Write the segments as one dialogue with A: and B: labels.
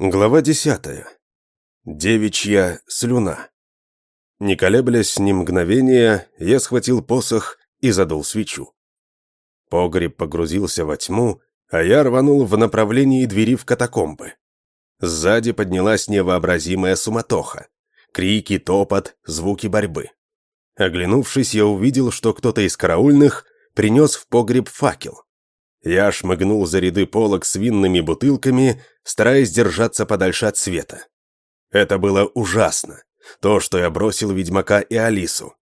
A: Глава десятая. Девичья слюна. Не колеблясь ни мгновения, я схватил посох и задул свечу. Погреб погрузился во тьму, а я рванул в направлении двери в катакомбы. Сзади поднялась невообразимая суматоха. Крики, топот, звуки борьбы. Оглянувшись, я увидел, что кто-то из караульных принес в погреб факел. Я шмыгнул за ряды полок с винными бутылками, стараясь держаться подальше от света. Это было ужасно. То, что я бросил Ведьмака и Алису.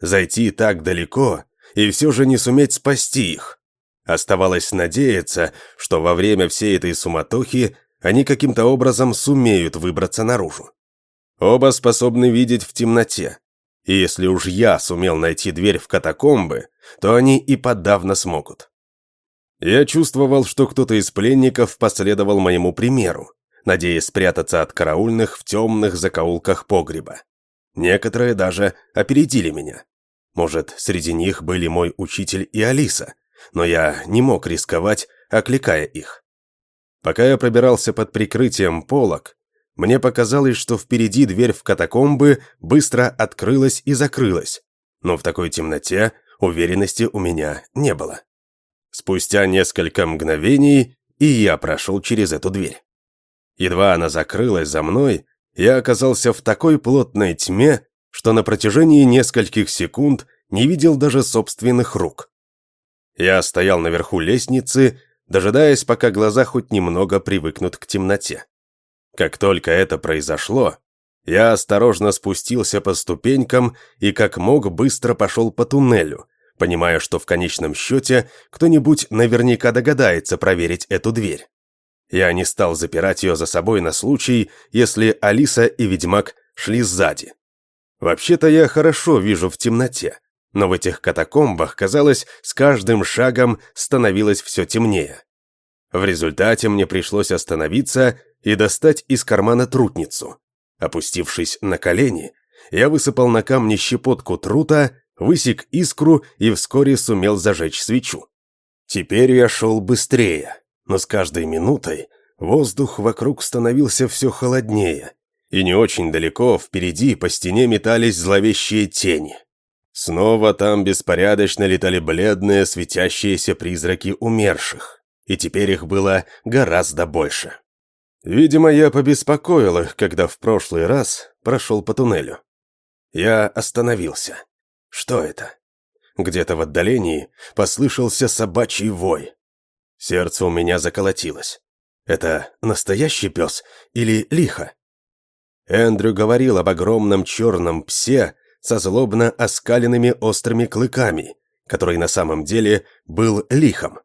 A: Зайти так далеко и все же не суметь спасти их. Оставалось надеяться, что во время всей этой суматохи они каким-то образом сумеют выбраться наружу. Оба способны видеть в темноте. И если уж я сумел найти дверь в катакомбы, то они и подавно смогут. Я чувствовал, что кто-то из пленников последовал моему примеру, надеясь спрятаться от караульных в темных закоулках погреба. Некоторые даже опередили меня. Может, среди них были мой учитель и Алиса, но я не мог рисковать, окликая их. Пока я пробирался под прикрытием полок, мне показалось, что впереди дверь в катакомбы быстро открылась и закрылась, но в такой темноте уверенности у меня не было. Спустя несколько мгновений и я прошел через эту дверь. Едва она закрылась за мной, я оказался в такой плотной тьме, что на протяжении нескольких секунд не видел даже собственных рук. Я стоял наверху лестницы, дожидаясь, пока глаза хоть немного привыкнут к темноте. Как только это произошло, я осторожно спустился по ступенькам и как мог быстро пошел по туннелю, понимая, что в конечном счете кто-нибудь наверняка догадается проверить эту дверь. Я не стал запирать ее за собой на случай, если Алиса и Ведьмак шли сзади. Вообще-то я хорошо вижу в темноте, но в этих катакомбах, казалось, с каждым шагом становилось все темнее. В результате мне пришлось остановиться и достать из кармана трутницу. Опустившись на колени, я высыпал на камни щепотку трута высек искру и вскоре сумел зажечь свечу. Теперь я шел быстрее, но с каждой минутой воздух вокруг становился все холоднее, и не очень далеко впереди по стене метались зловещие тени. Снова там беспорядочно летали бледные светящиеся призраки умерших, и теперь их было гораздо больше. Видимо, я побеспокоил их, когда в прошлый раз прошел по туннелю. Я остановился. Что это? Где-то в отдалении послышался собачий вой. Сердце у меня заколотилось. Это настоящий пес или лихо? Эндрю говорил об огромном черном псе со злобно оскаленными острыми клыками, который на самом деле был лихом.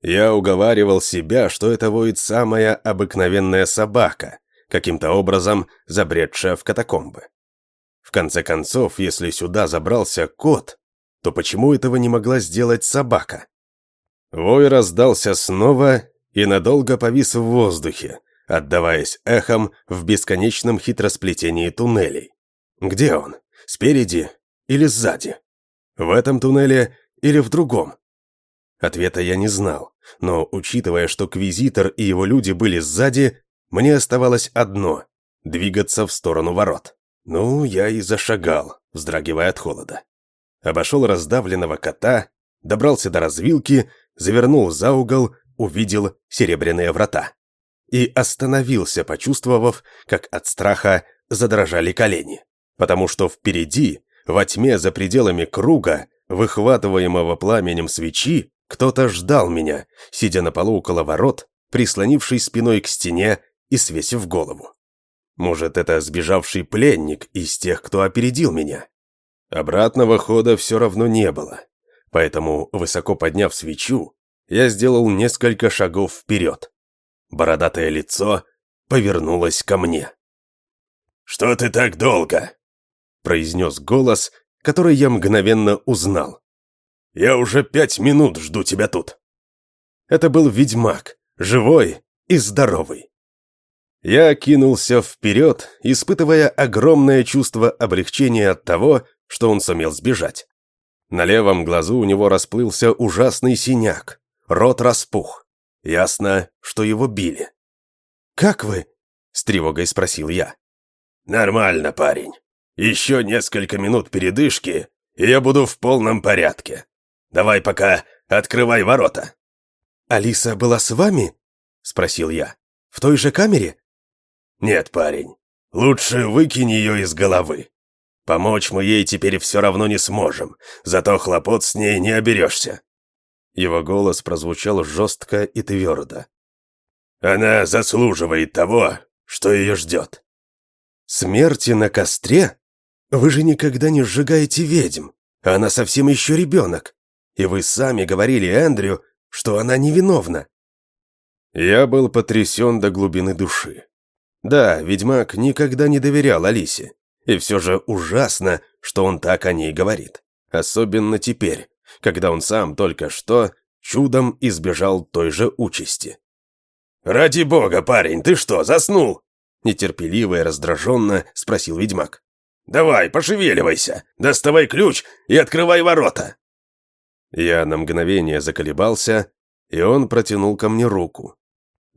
A: Я уговаривал себя, что это воет самая обыкновенная собака, каким-то образом забредшая в катакомбы. В конце концов, если сюда забрался кот, то почему этого не могла сделать собака? Вой раздался снова и надолго повис в воздухе, отдаваясь эхом в бесконечном хитросплетении туннелей. Где он? Спереди или сзади? В этом туннеле или в другом? Ответа я не знал, но, учитывая, что Квизитор и его люди были сзади, мне оставалось одно — двигаться в сторону ворот. Ну, я и зашагал, вздрагивая от холода. Обошел раздавленного кота, добрался до развилки, завернул за угол, увидел серебряные врата. И остановился, почувствовав, как от страха задрожали колени. Потому что впереди, во тьме за пределами круга, выхватываемого пламенем свечи, кто-то ждал меня, сидя на полу около ворот, прислонившись спиной к стене и свесив голову. Может, это сбежавший пленник из тех, кто опередил меня? Обратного хода все равно не было. Поэтому, высоко подняв свечу, я сделал несколько шагов вперед. Бородатое лицо повернулось ко мне. «Что ты так долго?» произнес голос, который я мгновенно узнал. «Я уже пять минут жду тебя тут». Это был ведьмак, живой и здоровый. Я кинулся вперед, испытывая огромное чувство облегчения от того, что он сумел сбежать. На левом глазу у него расплылся ужасный синяк, рот распух. Ясно, что его били. «Как вы?» С тревогой спросил я.
B: «Нормально, парень. Еще несколько минут передышки, и я буду в полном порядке. Давай пока открывай ворота».
A: «Алиса была с вами?» — спросил я. «В той же камере?»
B: «Нет, парень. Лучше выкинь ее из головы. Помочь мы ей теперь все равно не сможем, зато хлопот с ней не оберешься».
A: Его голос прозвучал жестко и твердо.
B: «Она заслуживает того, что ее ждет».
A: «Смерти на костре? Вы же никогда не сжигаете ведьм. Она совсем еще ребенок. И вы сами говорили Эндрю, что она невиновна». Я был потрясен до глубины души. Да, ведьмак никогда не доверял Алисе. И все же ужасно, что он так о ней говорит. Особенно теперь, когда он сам только что чудом избежал той же участи.
B: «Ради бога, парень, ты что, заснул?»
A: Нетерпеливо и раздраженно спросил ведьмак.
B: «Давай, пошевеливайся, доставай ключ и открывай ворота!»
A: Я на мгновение заколебался, и он протянул ко мне руку.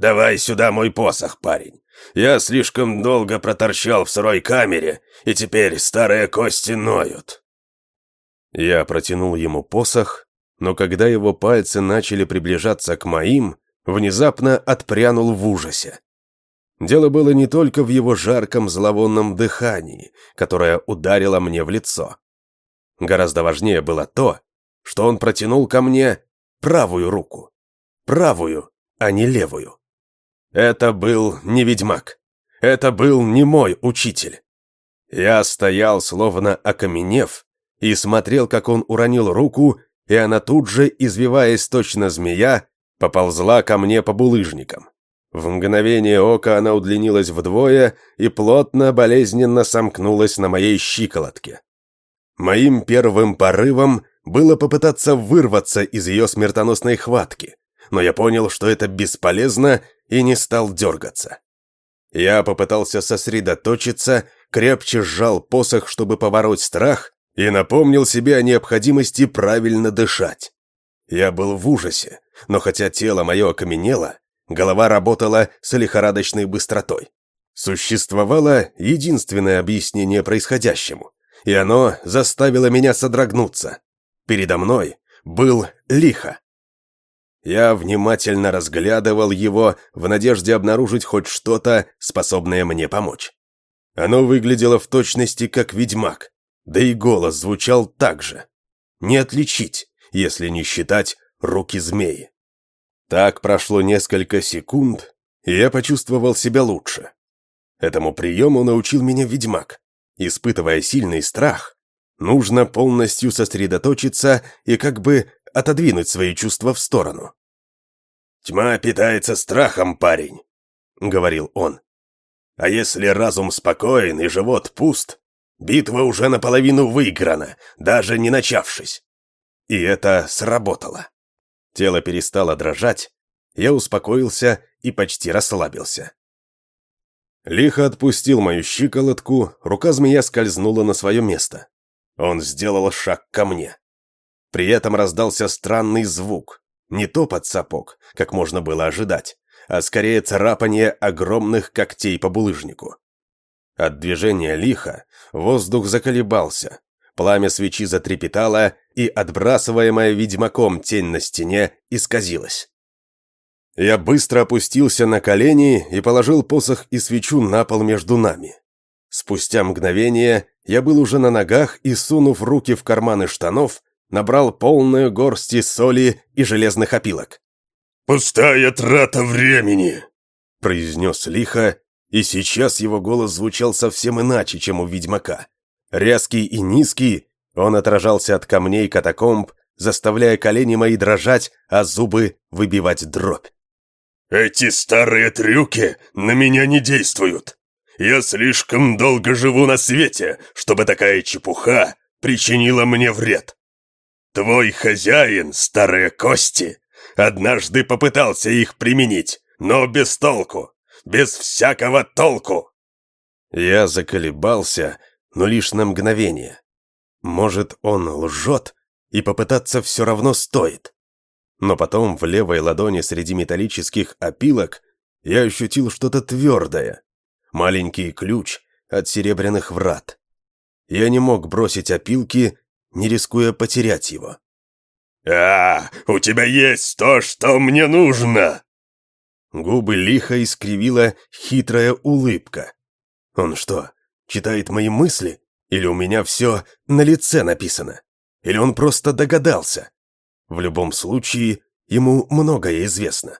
B: «Давай сюда мой посох, парень. Я слишком долго проторчал в сырой камере, и теперь старые кости ноют».
A: Я протянул ему посох, но когда его пальцы начали приближаться к моим, внезапно отпрянул в ужасе. Дело было не только в его жарком зловонном дыхании, которое ударило мне в лицо. Гораздо важнее было то, что он протянул ко мне правую руку. Правую, а не левую. Это был не ведьмак. Это был не мой учитель. Я стоял, словно окаменев, и смотрел, как он уронил руку, и она тут же, извиваясь точно змея, поползла ко мне по булыжникам. В мгновение ока она удлинилась вдвое и плотно, болезненно сомкнулась на моей щиколотке. Моим первым порывом было попытаться вырваться из ее смертоносной хватки, но я понял, что это бесполезно и не стал дергаться. Я попытался сосредоточиться, крепче сжал посох, чтобы побороть страх, и напомнил себе о необходимости правильно дышать. Я был в ужасе, но хотя тело мое окаменело, голова работала с лихорадочной быстротой. Существовало единственное объяснение происходящему, и оно заставило меня содрогнуться. Передо мной был лихо. Я внимательно разглядывал его в надежде обнаружить хоть что-то, способное мне помочь. Оно выглядело в точности как ведьмак, да и голос звучал так же. Не отличить, если не считать руки змеи. Так прошло несколько секунд, и я почувствовал себя лучше. Этому приему научил меня ведьмак. Испытывая сильный страх, нужно полностью сосредоточиться и как бы отодвинуть свои чувства в сторону.
B: «Тьма питается страхом, парень», — говорил он. «А если разум спокоен и живот пуст, битва уже наполовину выиграна, даже не начавшись». И это сработало. Тело перестало дрожать, я успокоился и почти расслабился.
A: Лихо отпустил мою щиколотку, рука змея скользнула на свое место. Он сделал шаг ко мне. При этом раздался странный звук. Не топот сапог, как можно было ожидать, а скорее царапание огромных когтей по булыжнику. От движения лиха воздух заколебался, пламя свечи затрепетало, и отбрасываемая ведьмаком тень на стене исказилась. Я быстро опустился на колени и положил посох и свечу на пол между нами. Спустя мгновение я был уже на ногах и, сунув руки в карманы штанов, набрал полную горсти соли и железных опилок.
B: «Пустая трата времени!»
A: – произнес лихо, и сейчас его голос звучал совсем иначе, чем у ведьмака. Резкий и низкий, он отражался от камней катакомб, заставляя колени мои дрожать, а зубы выбивать дробь.
B: «Эти старые трюки на меня не действуют. Я слишком долго живу на свете, чтобы такая чепуха причинила мне вред. Твой хозяин, старые кости, однажды попытался их применить, но без толку, без всякого толку.
A: Я заколебался, но лишь на мгновение. Может, он лжет, и попытаться все равно стоит. Но потом в левой ладони среди металлических опилок я ощутил что-то твердое, маленький ключ от серебряных врат. Я не мог бросить опилки, не рискуя потерять его.
B: «А, у тебя есть то, что мне нужно!»
A: Губы лихо искривила хитрая улыбка. Он что, читает мои мысли? Или у меня все на лице написано? Или он просто догадался? В любом случае, ему многое известно.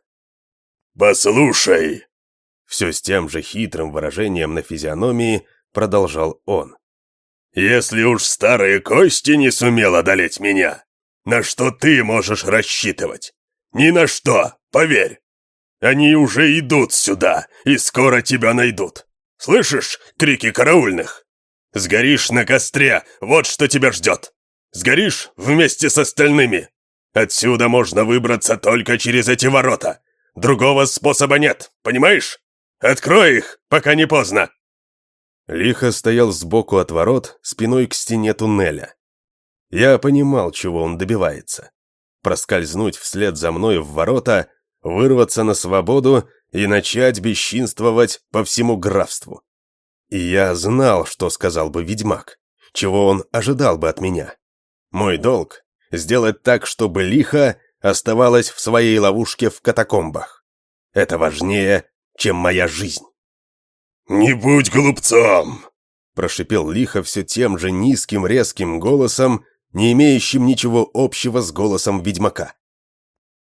B: «Послушай!»
A: Все с тем же хитрым выражением на физиономии продолжал он.
B: «Если уж старые кости не сумел одолеть меня, на что ты можешь рассчитывать? Ни на что, поверь! Они уже идут сюда и скоро тебя найдут. Слышишь крики караульных? Сгоришь на костре, вот что тебя ждет. Сгоришь вместе с остальными. Отсюда можно выбраться только через эти ворота. Другого способа нет, понимаешь? Открой их, пока не поздно!»
A: Лихо стоял сбоку от ворот, спиной к стене туннеля. Я понимал, чего он добивается. Проскользнуть вслед за мной в ворота, вырваться на свободу и начать бесчинствовать по всему графству. И я знал, что сказал бы ведьмак, чего он ожидал бы от меня. Мой долг — сделать так, чтобы лихо оставалось в своей ловушке в катакомбах. Это важнее, чем моя жизнь.
B: «Не будь глупцом!»
A: Прошипел лихо все тем же низким резким голосом, не имеющим ничего общего с голосом ведьмака.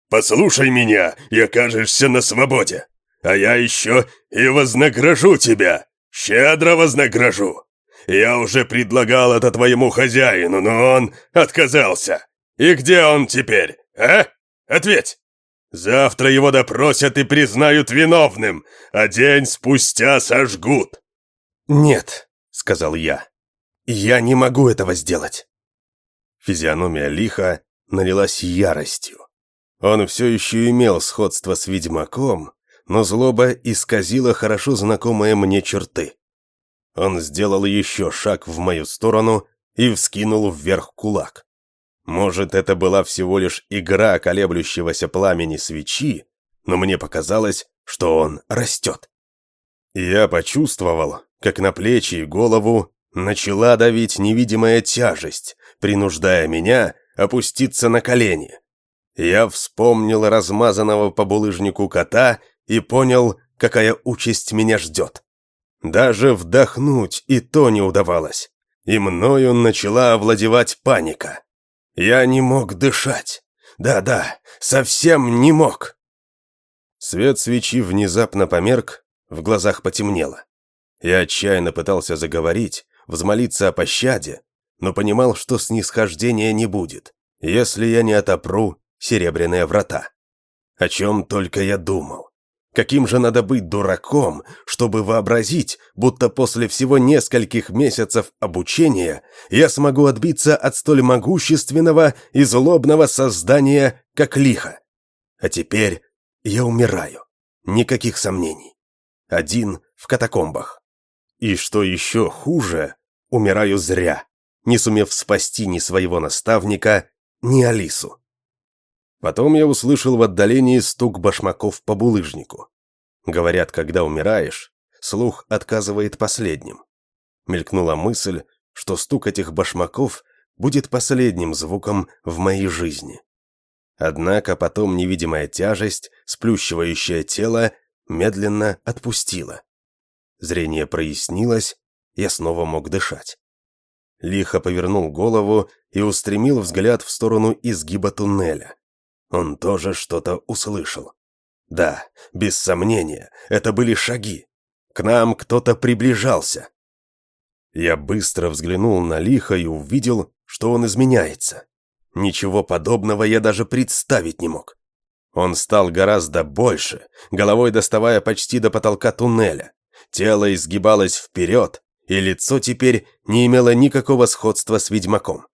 B: «Послушай меня, и окажешься на свободе, а я еще и вознагражу тебя, щедро вознагражу. Я уже предлагал это твоему хозяину, но он отказался. И где он теперь, а? Ответь!» Завтра его допросят и признают виновным, а день спустя сожгут».
A: «Нет», — сказал я, — «я не могу этого сделать». Физиономия лиха налилась яростью. Он все еще имел сходство с ведьмаком, но злоба исказила хорошо знакомые мне черты. Он сделал еще шаг в мою сторону и вскинул вверх кулак. Может, это была всего лишь игра колеблющегося пламени свечи, но мне показалось, что он растет. Я почувствовал, как на плечи и голову начала давить невидимая тяжесть, принуждая меня опуститься на колени. Я вспомнил размазанного по булыжнику кота и понял, какая участь меня ждет. Даже вдохнуть и то не удавалось, и мною начала овладевать паника. Я не мог дышать. Да-да, совсем не мог. Свет свечи внезапно померк, в глазах потемнело. Я отчаянно пытался заговорить, взмолиться о пощаде, но понимал, что снисхождения не будет, если я не отопру серебряные врата. О чем только я думал. Каким же надо быть дураком, чтобы вообразить, будто после всего нескольких месяцев обучения я смогу отбиться от столь могущественного и злобного создания, как лихо. А теперь я умираю. Никаких сомнений. Один в катакомбах. И что еще хуже, умираю зря, не сумев спасти ни своего наставника, ни Алису. Потом я услышал в отдалении стук башмаков по булыжнику. Говорят, когда умираешь, слух отказывает последним. Мелькнула мысль, что стук этих башмаков будет последним звуком в моей жизни. Однако потом невидимая тяжесть, сплющивающая тело, медленно отпустила. Зрение прояснилось, я снова мог дышать. Лихо повернул голову и устремил взгляд в сторону изгиба туннеля. Он тоже что-то услышал. Да, без сомнения, это были шаги. К нам кто-то приближался. Я быстро взглянул на лихо и увидел, что он изменяется. Ничего подобного я даже представить не мог. Он стал гораздо больше, головой доставая почти до потолка туннеля. Тело изгибалось вперед, и лицо теперь не имело никакого сходства с ведьмаком.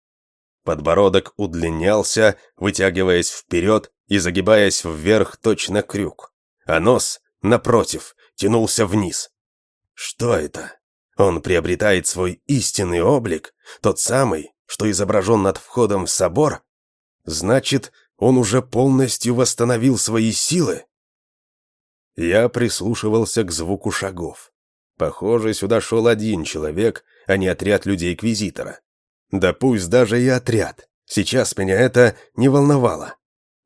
A: Подбородок удлинялся, вытягиваясь вперед и загибаясь вверх точно крюк, а нос, напротив, тянулся вниз. Что это? Он приобретает свой истинный облик, тот самый, что изображен над входом в собор? Значит, он уже полностью восстановил свои силы? Я прислушивался к звуку шагов. Похоже, сюда шел один человек, а не отряд людей-квизитора. Да пусть даже и отряд. Сейчас меня это не волновало.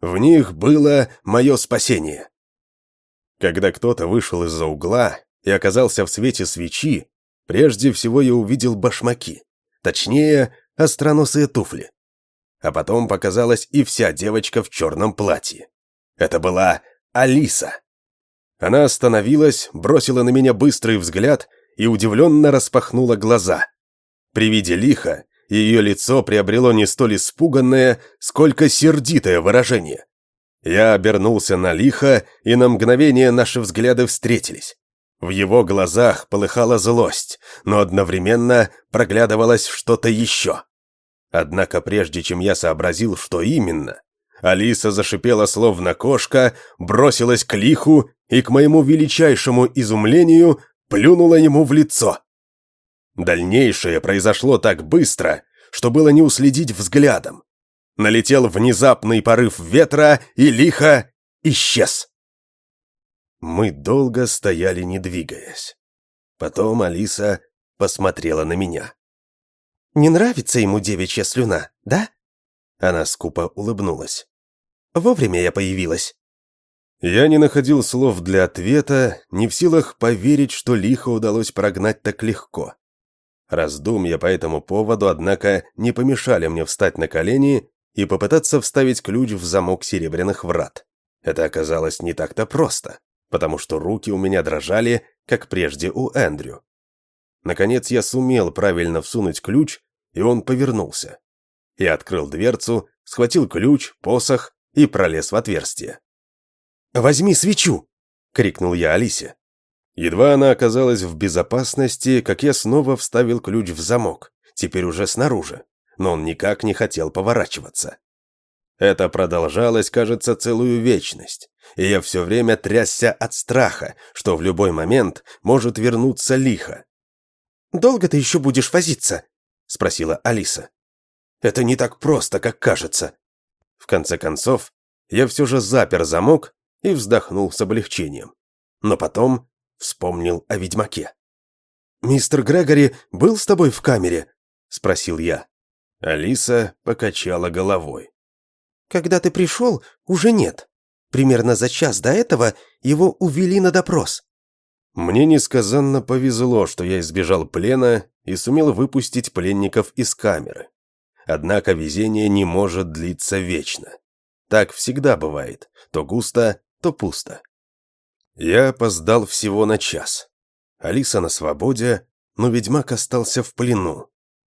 A: В них было мое спасение. Когда кто-то вышел из-за угла и оказался в свете свечи, прежде всего я увидел башмаки. Точнее, остроносые туфли. А потом показалась и вся девочка в черном платье. Это была Алиса. Она остановилась, бросила на меня быстрый взгляд и удивленно распахнула глаза. При виде лиха ее лицо приобрело не столь испуганное, сколько сердитое выражение. Я обернулся на лихо, и на мгновение наши взгляды встретились. В его глазах полыхала злость, но одновременно проглядывалось что-то еще. Однако прежде чем я сообразил, что именно, Алиса зашипела словно кошка, бросилась к лиху и, к моему величайшему изумлению, плюнула ему в лицо. Дальнейшее произошло так быстро, что было не уследить взглядом. Налетел внезапный порыв ветра и лихо исчез. Мы долго стояли, не двигаясь. Потом Алиса посмотрела на меня.
C: «Не нравится ему девичья слюна, да?»
A: Она скупо улыбнулась.
C: «Вовремя я появилась».
A: Я не находил слов для ответа, не в силах поверить, что лихо удалось прогнать так легко. Раздумья по этому поводу, однако, не помешали мне встать на колени и попытаться вставить ключ в замок серебряных врат. Это оказалось не так-то просто, потому что руки у меня дрожали, как прежде у Эндрю. Наконец я сумел правильно всунуть ключ, и он повернулся. Я открыл дверцу, схватил ключ, посох и пролез в отверстие.
C: «Возьми свечу!» — крикнул я Алисе.
A: Едва она оказалась в безопасности, как я снова вставил ключ в замок, теперь уже снаружи, но он никак не хотел поворачиваться. Это продолжалось, кажется, целую вечность, и я все время трясся от страха, что в любой момент может вернуться лихо.
C: «Долго ты еще будешь возиться?» — спросила Алиса.
A: «Это не так просто, как кажется». В конце концов, я все же запер замок и вздохнул с облегчением. Но потом вспомнил о ведьмаке.
C: «Мистер Грегори был с тобой в камере?» — спросил я.
A: Алиса покачала головой.
C: «Когда ты пришел, уже нет. Примерно за час до этого его увели на допрос».
A: Мне несказанно повезло, что я избежал плена и сумел выпустить пленников из камеры. Однако везение не может длиться вечно. Так всегда бывает, то густо, то пусто. Я опоздал всего на час. Алиса на свободе, но ведьмак остался в плену.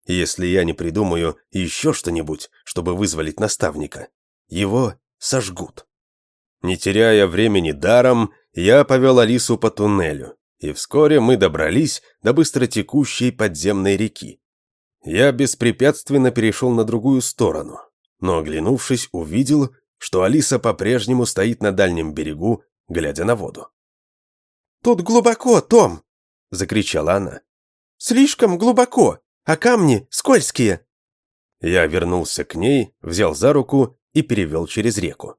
A: Если я не придумаю еще что-нибудь, чтобы вызволить наставника, его сожгут. Не теряя времени даром, я повел Алису по туннелю, и вскоре мы добрались до быстротекущей подземной реки. Я беспрепятственно перешел на другую сторону, но, оглянувшись, увидел, что Алиса по-прежнему стоит на дальнем берегу, глядя на воду.
C: «Тут глубоко, Том!» — закричала она. «Слишком глубоко, а камни скользкие!»
A: Я вернулся к ней, взял за руку и перевел через реку.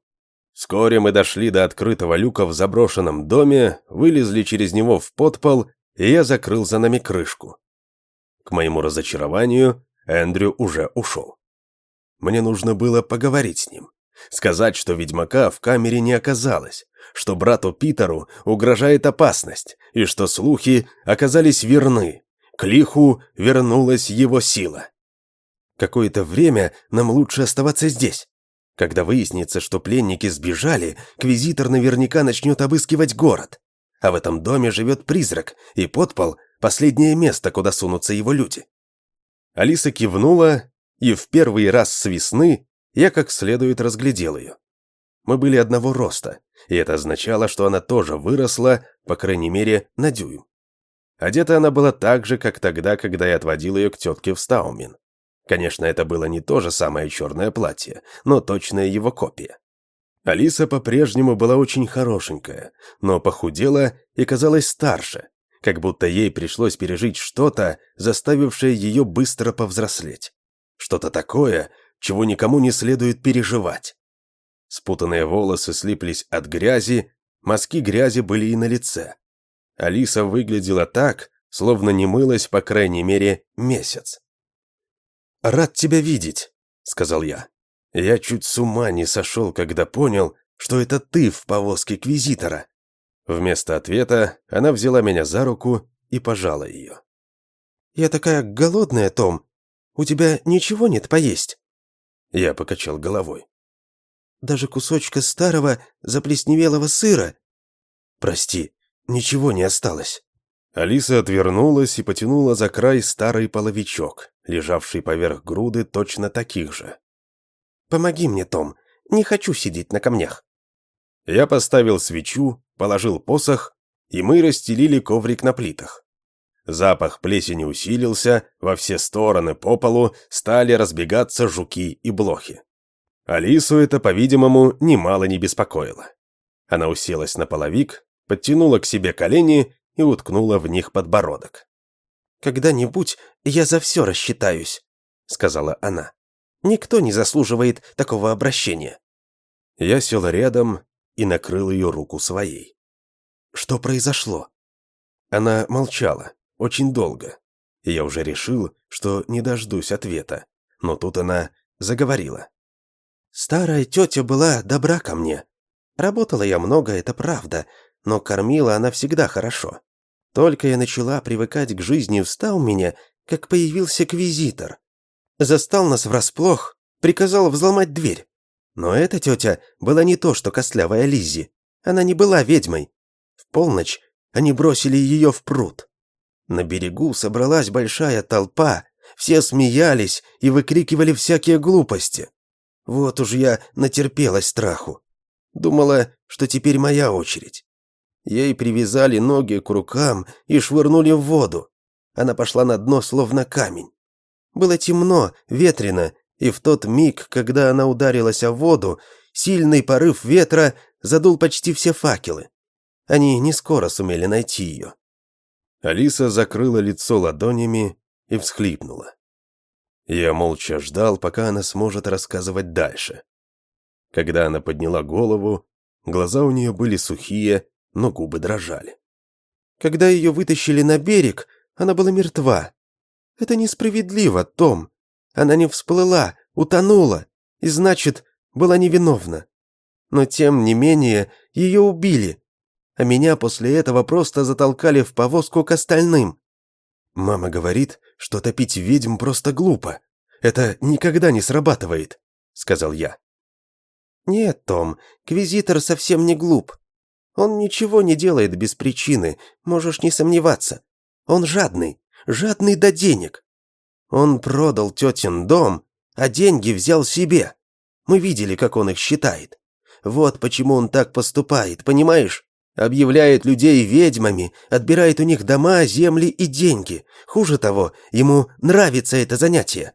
A: Вскоре мы дошли до открытого люка в заброшенном доме, вылезли через него в подпол, и я закрыл за нами крышку. К моему разочарованию, Эндрю уже ушел. Мне нужно было поговорить с ним. Сказать, что ведьмака в камере не оказалось, что брату Питеру угрожает опасность, и что слухи оказались верны. К лиху вернулась его сила. Какое-то время нам лучше оставаться здесь. Когда выяснится, что пленники сбежали, квизитор наверняка начнет обыскивать город. А в этом доме живет призрак, и подпол – последнее место, куда сунутся его люди. Алиса кивнула, и в первый раз с весны я как следует разглядел ее. Мы были одного роста, и это означало, что она тоже выросла, по крайней мере, на дюйм. Одета она была так же, как тогда, когда я отводил ее к тетке в Стаумин. Конечно, это было не то же самое черное платье, но точная его копия. Алиса по-прежнему была очень хорошенькая, но похудела и казалась старше, как будто ей пришлось пережить что-то, заставившее ее быстро повзрослеть. Что-то такое, чего никому не следует переживать. Спутанные волосы слиплись от грязи, мазки грязи были и на лице. Алиса выглядела так, словно не мылась, по крайней мере, месяц. «Рад тебя видеть», — сказал я. Я чуть с ума не сошел, когда понял, что это ты в повозке Квизитора. Вместо ответа она взяла меня за руку и пожала ее.
C: «Я такая голодная, Том. У тебя ничего нет поесть?»
A: Я покачал головой.
C: «Даже кусочка старого заплесневелого сыра?»
A: «Прости, ничего не осталось». Алиса отвернулась и потянула за край старый половичок, лежавший поверх груды точно таких же.
C: «Помоги мне, Том, не хочу сидеть на камнях».
A: Я поставил свечу, положил посох, и мы расстелили коврик на плитах. Запах плесени усилился, во все стороны по полу стали разбегаться жуки и блохи. Алису это, по-видимому, немало не беспокоило. Она уселась на половик, подтянула к себе колени и уткнула в них подбородок.
C: «Когда-нибудь я за все рассчитаюсь», — сказала она. «Никто не заслуживает такого обращения».
A: Я сел рядом и накрыл ее руку своей. «Что произошло?» Она молчала, очень долго, и я уже решил, что не дождусь ответа, но тут она заговорила.
C: «Старая тетя была добра ко мне. Работала я много, это правда, но кормила она всегда хорошо. Только я начала привыкать к жизни, встал меня, как появился квизитор. Застал нас врасплох, приказал взломать дверь. Но эта тетя была не то, что костлявая Лиззи. Она не была ведьмой. В полночь они бросили ее в пруд. На берегу собралась большая толпа, все смеялись и выкрикивали всякие глупости. Вот уж я натерпелась страху. Думала, что теперь моя очередь. Ей привязали ноги к рукам и швырнули в воду. Она пошла на дно, словно камень. Было темно, ветрено, и в тот миг, когда она ударилась о воду, сильный порыв ветра задул почти все факелы. Они не скоро сумели найти ее.
A: Алиса закрыла лицо ладонями и всхлипнула. Я молча ждал, пока она сможет рассказывать дальше. Когда она подняла голову, глаза у нее были сухие но губы дрожали.
C: Когда ее вытащили на берег, она была мертва. Это несправедливо, Том. Она не всплыла, утонула, и значит, была невиновна. Но тем не менее, ее убили, а меня после этого просто затолкали в повозку к остальным.
A: Мама говорит, что топить ведьм просто глупо. Это никогда не срабатывает, сказал я.
C: Нет, Том, квизитор совсем не глуп. Он ничего не делает без причины, можешь не сомневаться. Он жадный, жадный до денег. Он продал тетин дом, а деньги взял себе. Мы видели, как он их считает. Вот почему он так поступает, понимаешь? Объявляет людей ведьмами, отбирает у них дома, земли и деньги. Хуже того, ему нравится это занятие.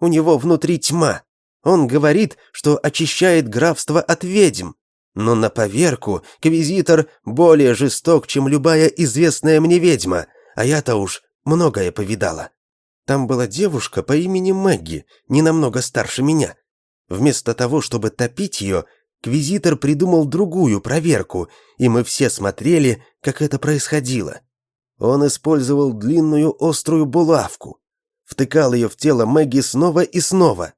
C: У него внутри тьма. Он говорит, что очищает графство от ведьм. Но на поверку квизитор более жесток, чем любая известная мне ведьма, а я-то уж многое повидала. Там была девушка по имени Мэгги, не намного старше меня. Вместо того, чтобы топить ее, квизитор придумал другую проверку, и мы все смотрели, как это происходило. Он использовал длинную острую булавку, втыкал ее в тело Мэгги снова и снова.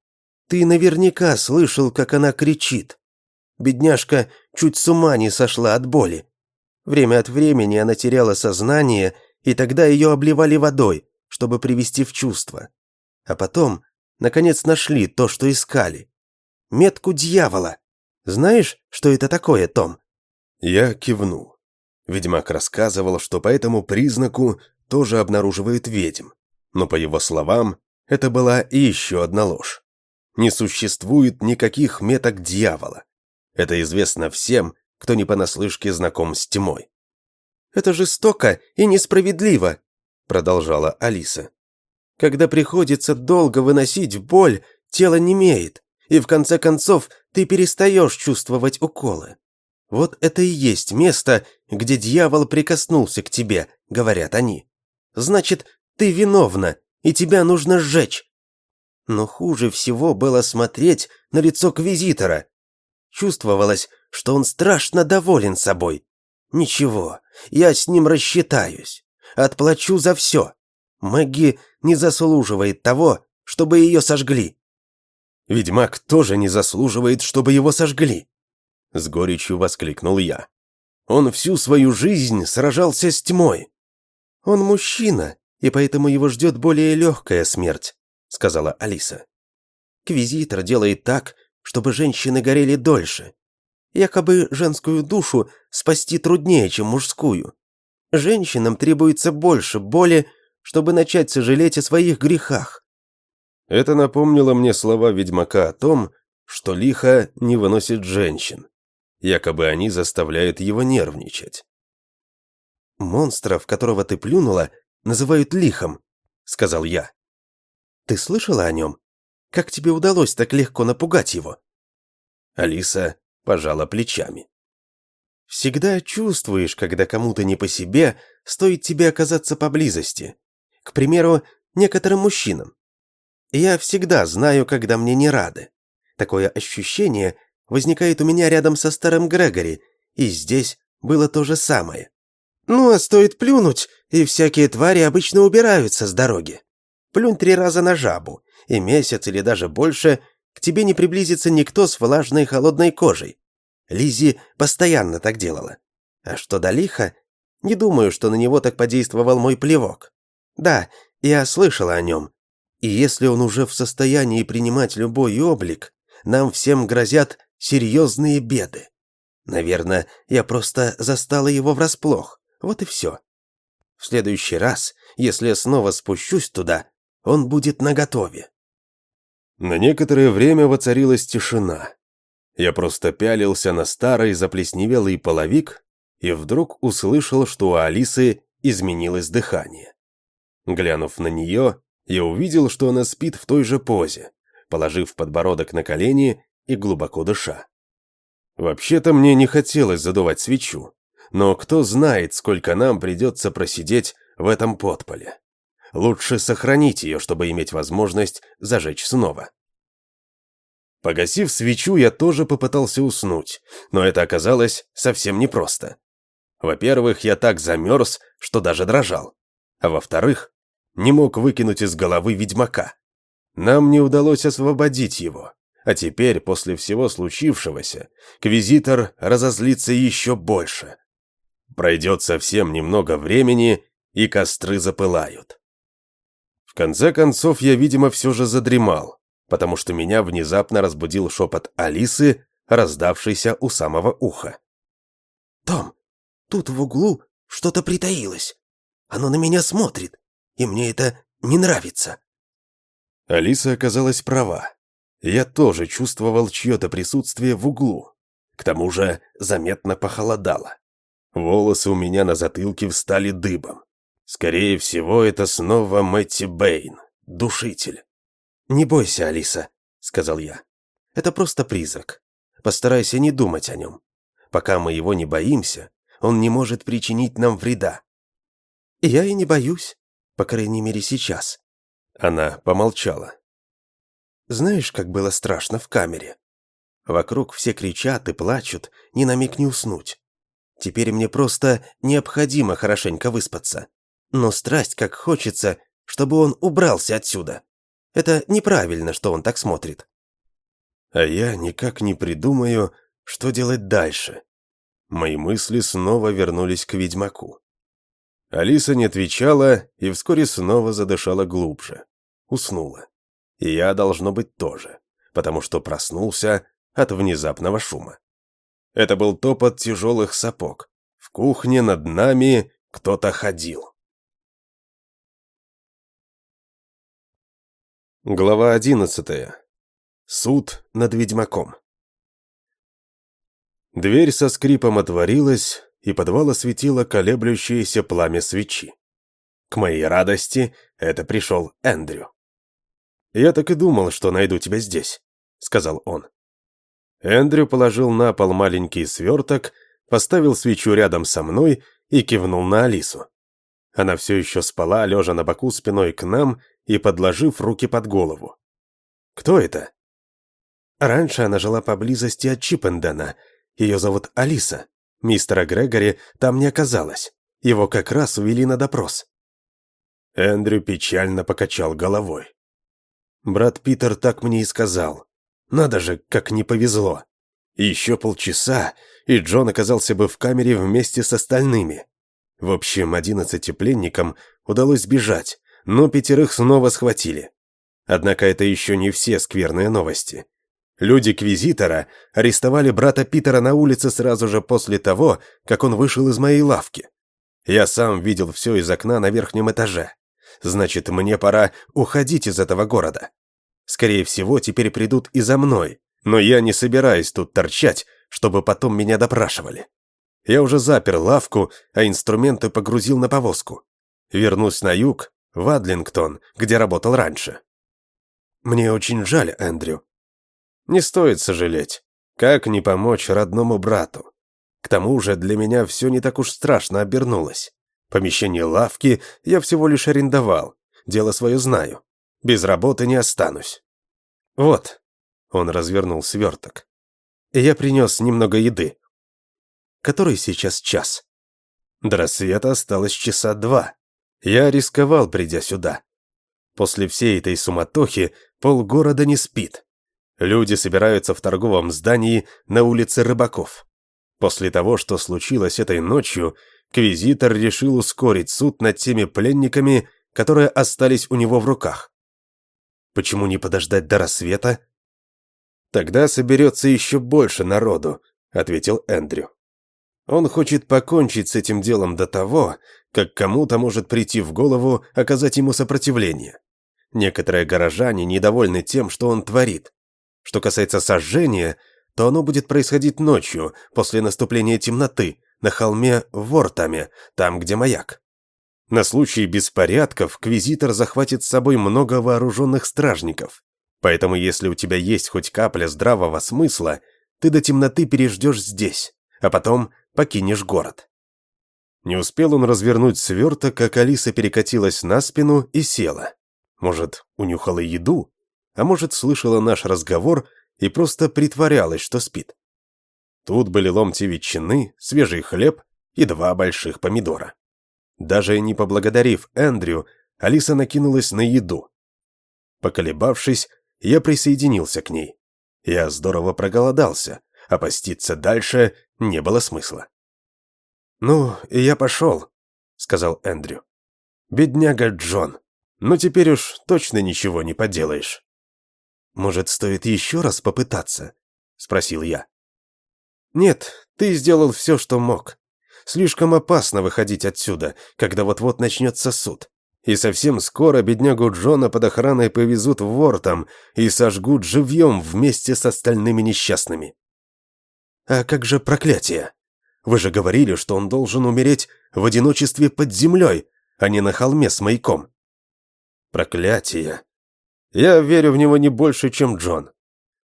C: Ты наверняка слышал, как она кричит. Бедняжка чуть с ума не сошла от боли. Время от времени она теряла сознание, и тогда ее обливали водой, чтобы привести в чувство. А потом, наконец, нашли то, что искали. Метку дьявола. Знаешь, что это такое, Том?
A: Я кивнул. Ведьмак рассказывал, что по этому признаку тоже обнаруживают ведьм. Но, по его словам, это была и еще одна ложь. Не существует никаких меток дьявола. Это известно всем, кто не понаслышке знаком с тьмой.
C: «Это жестоко и несправедливо», — продолжала Алиса. «Когда приходится долго выносить боль, тело немеет, и в конце концов ты перестаешь чувствовать уколы. Вот это и есть место, где дьявол прикоснулся к тебе, говорят они. Значит, ты виновна, и тебя нужно сжечь. Но хуже всего было смотреть на лицо квизитора. Чувствовалось, что он страшно доволен собой. Ничего, я с ним рассчитаюсь. Отплачу за все. Мэгги не заслуживает того, чтобы ее сожгли.
A: Ведьмак тоже не заслуживает, чтобы его сожгли. С горечью воскликнул я. Он всю свою жизнь сражался с тьмой.
C: Он мужчина, и поэтому его ждет более легкая смерть, сказала Алиса. Квизитор делает так, чтобы женщины горели дольше. Якобы женскую душу спасти труднее, чем мужскую. Женщинам требуется больше боли, чтобы начать сожалеть о своих грехах.
A: Это напомнило мне слова ведьмака о том, что лихо не выносит женщин. Якобы они заставляют его нервничать.
C: «Монстра, в которого ты плюнула, называют лихом», — сказал я. «Ты слышала о нем? Как тебе удалось так легко напугать его?»
A: Алиса пожала плечами.
C: «Всегда чувствуешь, когда кому-то не по себе, стоит тебе оказаться поблизости. К примеру, некоторым мужчинам. Я всегда знаю, когда мне не рады. Такое ощущение возникает у меня рядом со старым Грегори, и здесь было то же самое. Ну, а стоит плюнуть, и всякие твари обычно убираются с дороги. Плюнь три раза на жабу, и месяц или даже больше к тебе не приблизится никто с влажной холодной кожей. Лизи постоянно так делала. А что до лиха, не думаю, что на него так подействовал мой плевок. Да, я слышала о нем, и если он уже в состоянии принимать любой облик, нам всем грозят серьезные беды. Наверное, я просто застала его врасплох. Вот и все. В следующий раз, если я снова спущусь туда, он будет наготове.
A: На некоторое время воцарилась тишина. Я просто пялился на старый заплесневелый половик и вдруг услышал, что у Алисы изменилось дыхание. Глянув на нее, я увидел, что она спит в той же позе, положив подбородок на колени и глубоко дыша. Вообще-то мне не хотелось задувать свечу, но кто знает, сколько нам придется просидеть в этом подполе. Лучше сохранить ее, чтобы иметь возможность зажечь снова. Погасив свечу, я тоже попытался уснуть, но это оказалось совсем непросто. Во-первых, я так замерз, что даже дрожал. А во-вторых, не мог выкинуть из головы ведьмака. Нам не удалось освободить его, а теперь, после всего случившегося, Квизитор разозлится еще больше. Пройдет совсем немного времени, и костры запылают. В конце концов, я, видимо, все же задремал, потому что меня внезапно разбудил шепот Алисы, раздавшийся у самого уха.
C: «Том, тут в углу что-то притаилось. Оно на меня смотрит и мне это не нравится».
A: Алиса оказалась права. Я тоже чувствовал чье-то присутствие в углу. К тому же заметно похолодало. Волосы у меня на затылке встали дыбом. Скорее всего, это снова Мэтти Бэйн, душитель.
C: «Не бойся, Алиса», — сказал я. «Это просто призрак. Постарайся не думать о нем. Пока мы его не боимся, он не может причинить нам вреда». «Я и не боюсь», по крайней мере, сейчас.
A: Она помолчала.
C: Знаешь, как было страшно в камере? Вокруг все кричат и плачут, ни на миг не уснуть. Теперь мне просто необходимо хорошенько выспаться. Но страсть как хочется, чтобы он убрался отсюда. Это неправильно, что он так смотрит.
A: А я никак не придумаю, что делать дальше. Мои мысли снова вернулись к ведьмаку. Алиса не отвечала и вскоре снова задышала глубже. Уснула. И я, должно быть, тоже, потому что проснулся от внезапного шума. Это был топот тяжелых сапог. В кухне над нами кто-то ходил. Глава одиннадцатая. Суд над ведьмаком. Дверь со скрипом отворилась, и подвал осветило колеблющееся пламя свечи. К моей радости, это пришел Эндрю. «Я так и думал, что найду тебя здесь», — сказал он. Эндрю положил на пол маленький сверток, поставил свечу рядом со мной и кивнул на Алису. Она все еще спала, лежа на боку спиной к нам и подложив руки под голову. «Кто это?» Раньше она жила поблизости от Чиппендена. Ее зовут Алиса.
C: Мистера Грегори там не оказалось. Его как раз увели на допрос.
A: Эндрю печально покачал головой.
C: Брат Питер так мне и сказал. Надо же, как не повезло. Еще полчаса, и Джон оказался бы в камере вместе с остальными. В общем, одиннадцати пленникам удалось сбежать, но пятерых снова схватили. Однако это еще не все скверные новости. Люди Квизитора арестовали брата Питера на улице сразу же после того, как он вышел из моей лавки. Я сам видел все из окна на верхнем этаже. Значит, мне пора уходить из этого города. Скорее всего, теперь придут и за мной, но я не собираюсь тут торчать, чтобы потом меня допрашивали. Я уже запер лавку, а инструменты погрузил на повозку. Вернусь на юг, в Адлингтон, где работал раньше. Мне очень жаль, Эндрю. Не стоит сожалеть. Как не помочь родному брату? К тому же для меня все не так уж страшно обернулось. Помещение лавки я всего лишь арендовал. Дело свое знаю. Без работы не останусь. Вот. Он развернул сверток. Я принес немного еды. Который сейчас час? До рассвета осталось часа два. Я рисковал, придя сюда. После всей этой суматохи полгорода не спит. Люди собираются в торговом здании на улице Рыбаков. После того, что случилось этой ночью, Квизитор решил ускорить суд над теми пленниками, которые остались у него в руках. Почему не подождать до рассвета? Тогда соберется еще больше народу, ответил Эндрю. Он хочет покончить с этим делом до того, как кому-то может прийти в голову оказать ему сопротивление. Некоторые горожане недовольны тем, что он творит. Что касается сожжения, то оно будет происходить ночью, после наступления темноты, на холме Вортаме, там, где маяк. На случай беспорядков квизитор захватит с собой много вооруженных стражников. Поэтому если у тебя есть хоть капля здравого смысла, ты до темноты переждешь здесь, а потом покинешь город. Не успел он развернуть сверток, как Алиса перекатилась на спину и села. Может, унюхала еду, а может, слышала наш разговор и просто притворялась, что спит. Тут были ломти ветчины, свежий хлеб и два больших помидора. Даже не поблагодарив Эндрю, Алиса накинулась на еду. Поколебавшись, я присоединился к ней. Я здорово проголодался, а поститься дальше не было смысла. «Ну, я пошел», — сказал Эндрю. «Бедняга Джон, ну теперь уж точно ничего не поделаешь». «Может, стоит еще раз попытаться?» — спросил я. «Нет, ты сделал все, что мог. Слишком опасно выходить отсюда, когда вот-вот начнется суд. И совсем скоро беднягу Джона под охраной повезут в Вортом и сожгут живьем вместе с остальными несчастными». «А как же проклятие? Вы же говорили, что он должен умереть в одиночестве под землей, а не на холме с маяком». «Проклятие», я верю в него не больше, чем Джон.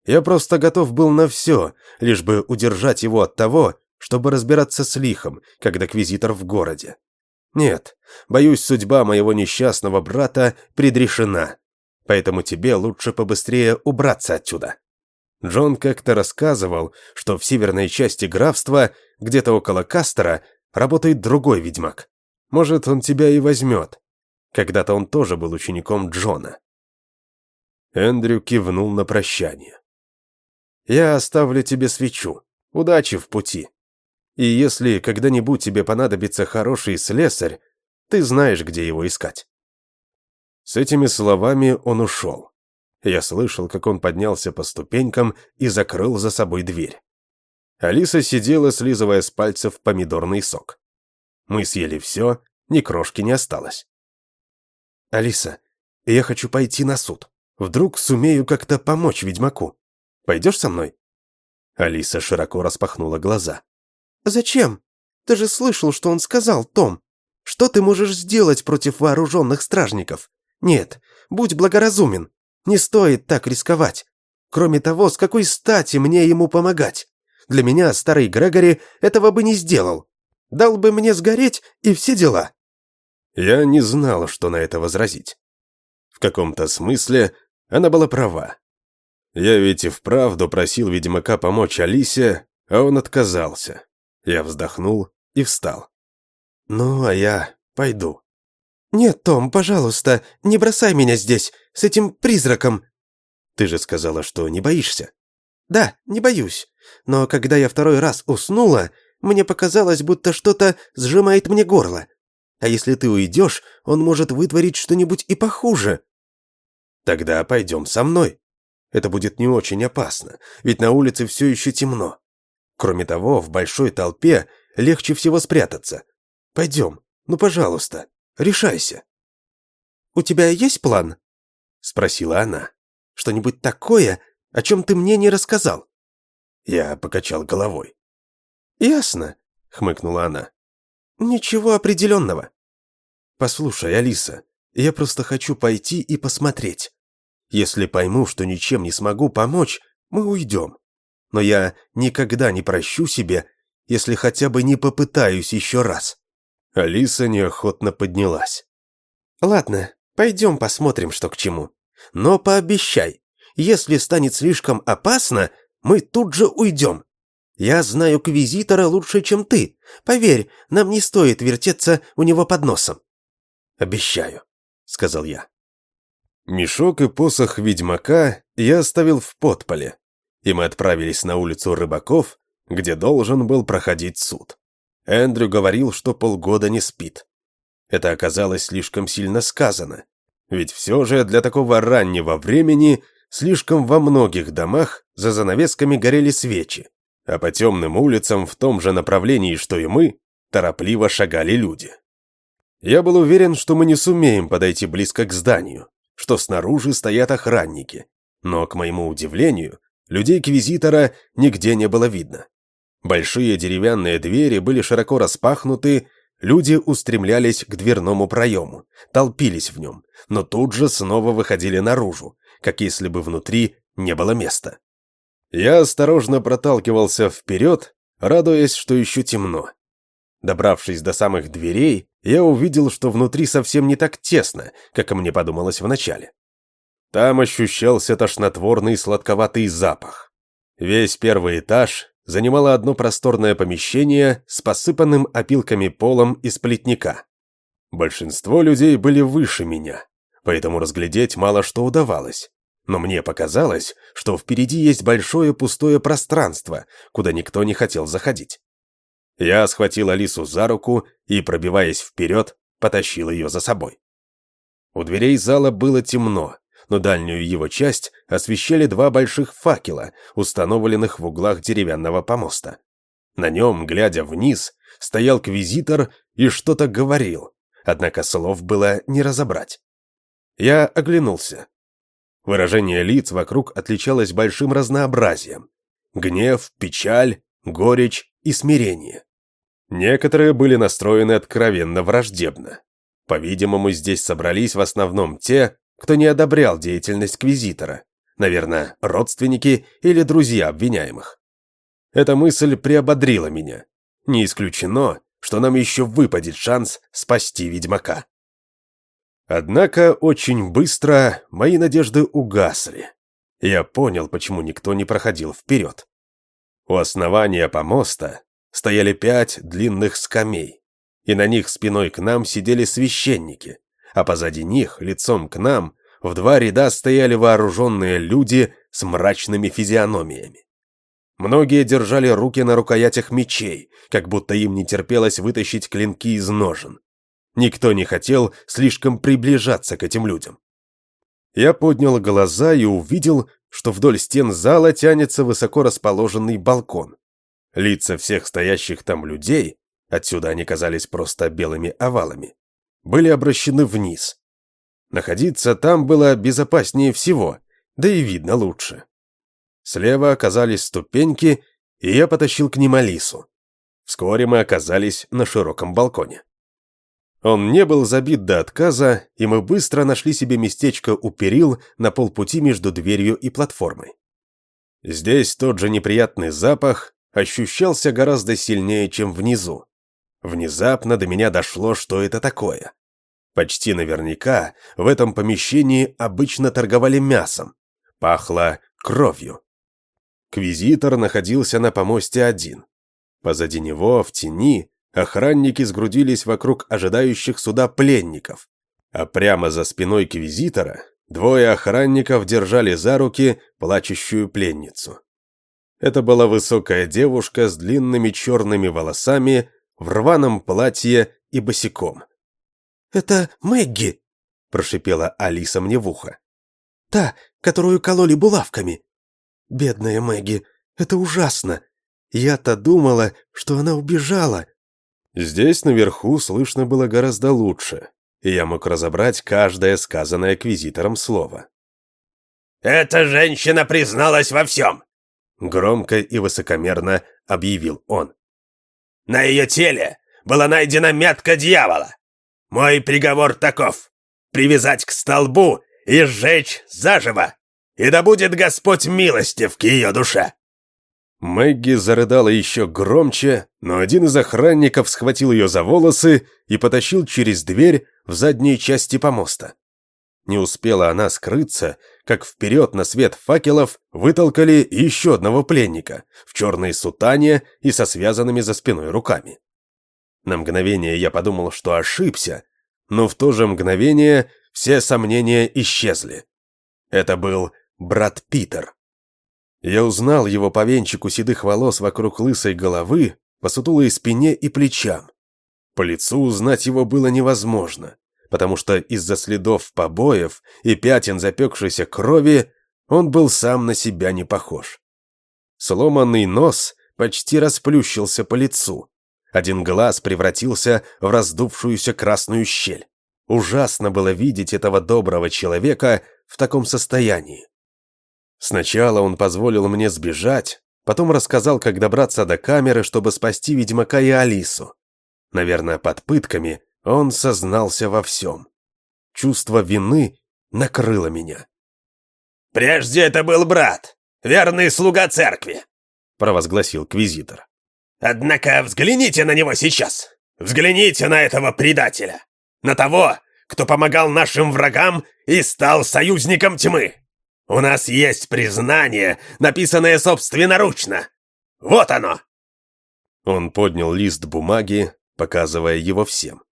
C: Я просто готов был на все, лишь бы удержать его от того, чтобы разбираться с лихом, как доквизитор в городе. Нет, боюсь, судьба моего несчастного брата предрешена. Поэтому тебе лучше побыстрее убраться отсюда. Джон как-то рассказывал, что в северной части графства, где-то около Кастера, работает другой ведьмак. Может, он тебя и возьмет. Когда-то он тоже был учеником Джона. Эндрю кивнул на прощание. «Я оставлю тебе свечу. Удачи в пути. И если когда-нибудь тебе понадобится хороший слесарь, ты знаешь, где его искать». С этими словами он ушел. Я слышал, как он поднялся по ступенькам и закрыл за собой дверь. Алиса сидела, слизывая с пальцев помидорный сок. Мы съели все, ни крошки не осталось. «Алиса, я хочу пойти на суд», Вдруг сумею как-то помочь ведьмаку. Пойдешь со мной?» Алиса широко распахнула глаза.
D: «Зачем? Ты же слышал, что он сказал, Том. Что ты можешь сделать против вооруженных стражников? Нет, будь благоразумен. Не стоит так рисковать. Кроме того, с какой стати мне ему помогать? Для меня старый Грегори этого бы не сделал. Дал бы мне сгореть и все дела».
C: Я не знала, что на это возразить. В каком-то смысле она была права. Я ведь и вправду просил ведьмака помочь Алисе, а он отказался.
A: Я вздохнул и встал. «Ну, а я пойду».
D: «Нет, Том, пожалуйста, не бросай меня здесь, с этим призраком».
A: «Ты же сказала, что не боишься».
D: «Да, не боюсь. Но когда я второй раз уснула, мне показалось, будто что-то сжимает мне горло. А если ты уйдешь, он может вытворить что-нибудь и похуже».
A: «Тогда пойдем со мной. Это будет не очень опасно, ведь на улице все еще темно. Кроме того, в большой толпе легче всего спрятаться. Пойдем, ну, пожалуйста, решайся».
D: «У тебя есть план?» — спросила она. «Что-нибудь такое, о чем ты мне не рассказал?»
A: Я покачал головой.
D: «Ясно», — хмыкнула она. «Ничего определенного».
A: «Послушай, Алиса, я просто хочу пойти и посмотреть. Если пойму, что ничем не смогу помочь, мы уйдем. Но я никогда не прощу себе, если хотя бы не попытаюсь еще раз». Алиса неохотно поднялась.
D: «Ладно, пойдем посмотрим, что к чему. Но пообещай, если станет слишком опасно, мы тут же уйдем. Я знаю Квизитора лучше, чем ты. Поверь, нам не стоит вертеться у него под носом».
A: «Обещаю», — сказал я. Мешок и посох ведьмака я оставил в подполе, и мы отправились на улицу рыбаков, где должен был проходить суд. Эндрю говорил, что полгода не спит. Это оказалось слишком сильно сказано, ведь все же для такого раннего времени слишком во многих домах за занавесками горели свечи, а по темным улицам в том же направлении, что и мы, торопливо шагали люди. Я был уверен, что мы не сумеем подойти близко к зданию, что снаружи стоят охранники, но, к моему удивлению, людей-квизитора нигде не было видно. Большие деревянные двери были широко распахнуты, люди устремлялись к дверному проему, толпились в нем, но тут же снова выходили наружу, как если бы внутри не было места. Я осторожно проталкивался вперед, радуясь, что еще темно. Добравшись до самых дверей, я увидел, что внутри совсем не так тесно, как мне подумалось вначале. Там ощущался тошнотворный сладковатый запах. Весь первый этаж занимало одно просторное помещение с посыпанным опилками полом из плетника. Большинство людей были выше меня, поэтому разглядеть мало что удавалось но мне показалось, что впереди есть большое пустое пространство, куда никто не хотел заходить. Я схватил Алису за руку и, пробиваясь вперед, потащил ее за собой. У дверей зала было темно, но дальнюю его часть освещали два больших факела, установленных в углах деревянного помоста. На нем, глядя вниз, стоял квизитор и что-то говорил, однако слов было не разобрать. Я оглянулся. Выражение лиц вокруг отличалось большим разнообразием. Гнев, печаль, горечь и смирение. Некоторые были настроены откровенно враждебно. По-видимому, здесь собрались в основном те, кто не одобрял деятельность Квизитора. Наверное, родственники или друзья обвиняемых. Эта мысль приободрила меня. Не исключено, что нам еще выпадет шанс спасти ведьмака. Однако очень быстро мои надежды угасли. Я понял, почему никто не проходил вперед. У основания помоста стояли пять длинных скамей, и на них спиной к нам сидели священники, а позади них, лицом к нам, в два ряда стояли вооруженные люди с мрачными физиономиями. Многие держали руки на рукоятях мечей, как будто им не терпелось вытащить клинки из ножен. Никто не хотел слишком приближаться к этим людям. Я поднял глаза и увидел, что вдоль стен зала тянется высоко расположенный балкон. Лица всех стоящих там людей, отсюда они казались просто белыми овалами, были обращены вниз. Находиться там было безопаснее всего, да и видно лучше. Слева оказались ступеньки, и я потащил к ним Алису. Вскоре мы оказались на широком балконе. Он не был забит до отказа, и мы быстро нашли себе местечко у перил на полпути между дверью и платформой. Здесь тот же неприятный запах ощущался гораздо сильнее, чем внизу. Внезапно до меня дошло, что это такое. Почти наверняка в этом помещении обычно торговали мясом. Пахло кровью. Квизитор находился на помосте один. Позади него, в тени, охранники сгрудились вокруг ожидающих суда пленников, а прямо за спиной квизитора двое охранников держали за руки плачущую пленницу. Это была высокая девушка с длинными черными волосами, в рваном платье и босиком.
D: «Это Мэгги!» – прошипела Алиса мне в ухо. «Та, которую кололи булавками. Бедная Мэгги, это ужасно. Я-то думала, что она убежала».
A: Здесь наверху слышно было гораздо лучше, и я мог разобрать каждое сказанное аквизитором слово.
B: «Эта женщина призналась во всем!»
A: Громко и высокомерно объявил он.
B: «На ее теле была найдена метка дьявола. Мой приговор таков — привязать к столбу и сжечь заживо, и да будет Господь милостив к ее душе!»
A: Мэгги зарыдала еще громче, но один из охранников схватил ее за волосы и потащил через дверь в задней части помоста. Не успела она скрыться, как вперед на свет факелов вытолкали еще одного пленника в черной сутане и со связанными за спиной руками. На мгновение я подумал, что ошибся, но в то же мгновение все сомнения исчезли. Это был брат Питер. Я узнал его по венчику седых волос вокруг лысой головы, по сутулой спине и плечам. По лицу узнать его было невозможно, потому что из-за следов побоев и пятен запекшейся крови он был сам на себя не похож. Сломанный нос почти расплющился по лицу. Один глаз превратился в раздувшуюся красную щель. Ужасно было видеть этого доброго человека в таком состоянии. Сначала он позволил мне сбежать, потом рассказал, как добраться до камеры, чтобы спасти ведьмака и Алису. Наверное, под пытками он сознался во всем. Чувство вины накрыло меня.
B: «Прежде это был брат, верный слуга церкви», — провозгласил квизитор. «Однако взгляните на него сейчас. Взгляните на этого предателя. На того, кто помогал нашим врагам и стал союзником тьмы. У нас есть признание, написанное собственноручно. Вот оно!»
A: Он поднял лист бумаги, показывая его всем.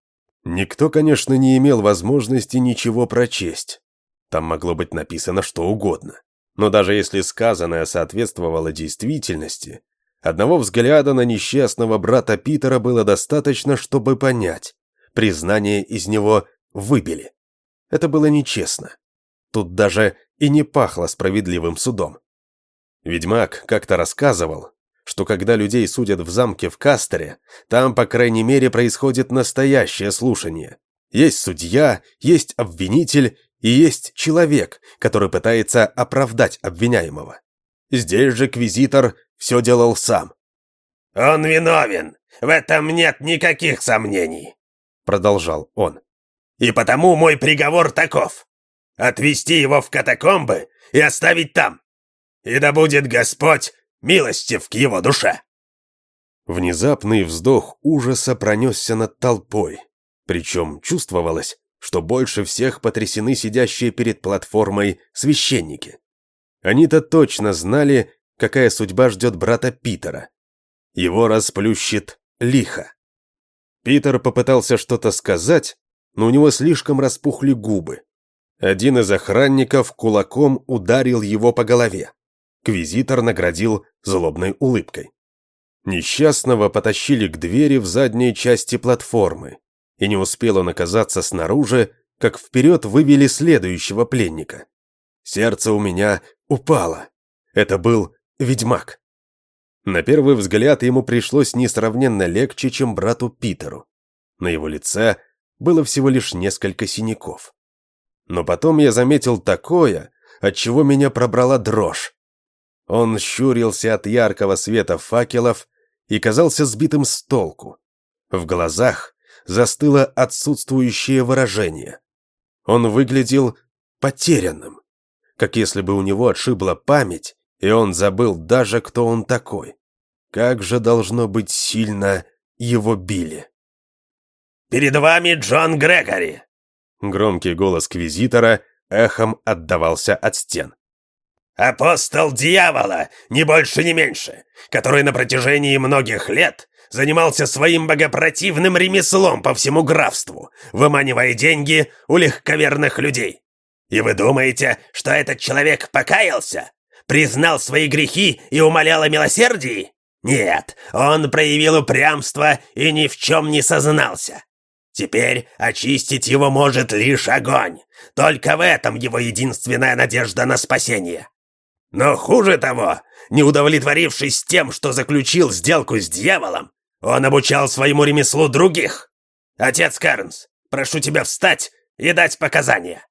A: Никто, конечно, не имел возможности ничего прочесть. Там могло быть написано что угодно. Но даже если сказанное соответствовало действительности, одного взгляда на несчастного брата Питера было достаточно, чтобы понять. Признание из него выбили. Это было нечестно. Тут даже и не пахло справедливым судом. Ведьмак как-то рассказывал, что когда людей судят в замке в Кастере, там, по крайней мере, происходит настоящее слушание. Есть судья, есть обвинитель и есть человек, который пытается оправдать обвиняемого. Здесь же квизитор все делал сам.
B: «Он виновен, в этом нет никаких сомнений», — продолжал он. «И потому мой приговор таков. Отвести его в катакомбы и оставить там. И да будет Господь милостив к его душе!»
A: Внезапный вздох ужаса пронесся над толпой. Причем чувствовалось, что больше всех потрясены сидящие перед платформой священники. Они-то точно знали, какая судьба ждет брата Питера. Его расплющит лихо. Питер попытался что-то сказать, но у него слишком распухли губы. Один из охранников кулаком ударил его по голове. Квизитор наградил злобной улыбкой. Несчастного потащили к двери в задней части платформы, и не успел он оказаться снаружи, как вперед вывели следующего пленника. Сердце у меня упало. Это был ведьмак. На первый взгляд ему пришлось несравненно легче, чем брату Питеру. На его лице было всего лишь несколько синяков. Но потом я заметил такое, от чего меня пробрала дрожь. Он щурился от яркого света факелов и казался сбитым с толку. В глазах застыло отсутствующее выражение. Он выглядел потерянным, как если бы у него отшибла память, и он забыл даже, кто он такой. Как же должно быть сильно его били.
B: «Перед вами Джон Грегори!»
A: Громкий голос квизитора эхом отдавался от стен.
B: Апостол дьявола, ни больше, ни меньше, который на протяжении многих лет занимался своим богопротивным ремеслом по всему графству, выманивая деньги у легковерных людей. И вы думаете, что этот человек покаялся? Признал свои грехи и умолял о милосердии? Нет, он проявил упрямство и ни в чем не сознался. Теперь очистить его может лишь огонь. Только в этом его единственная надежда на спасение. Но хуже того, не удовлетворившись тем, что заключил сделку с дьяволом, он обучал своему ремеслу других. Отец Карнс, прошу тебя встать и дать показания.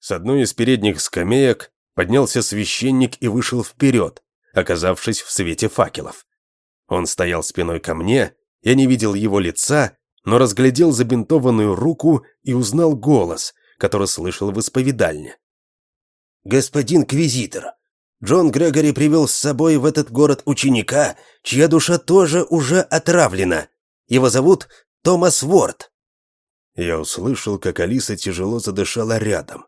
A: С одной из передних скамеек поднялся священник и вышел вперед, оказавшись в свете факелов. Он стоял спиной ко мне, я не видел его лица, но разглядел забинтованную руку и узнал голос, который слышал в исповедальне.
C: «Господин Квизитор, Джон Грегори привел с собой в этот город ученика, чья душа тоже уже отравлена. Его зовут Томас Ворд».
A: Я услышал, как Алиса тяжело задышала рядом.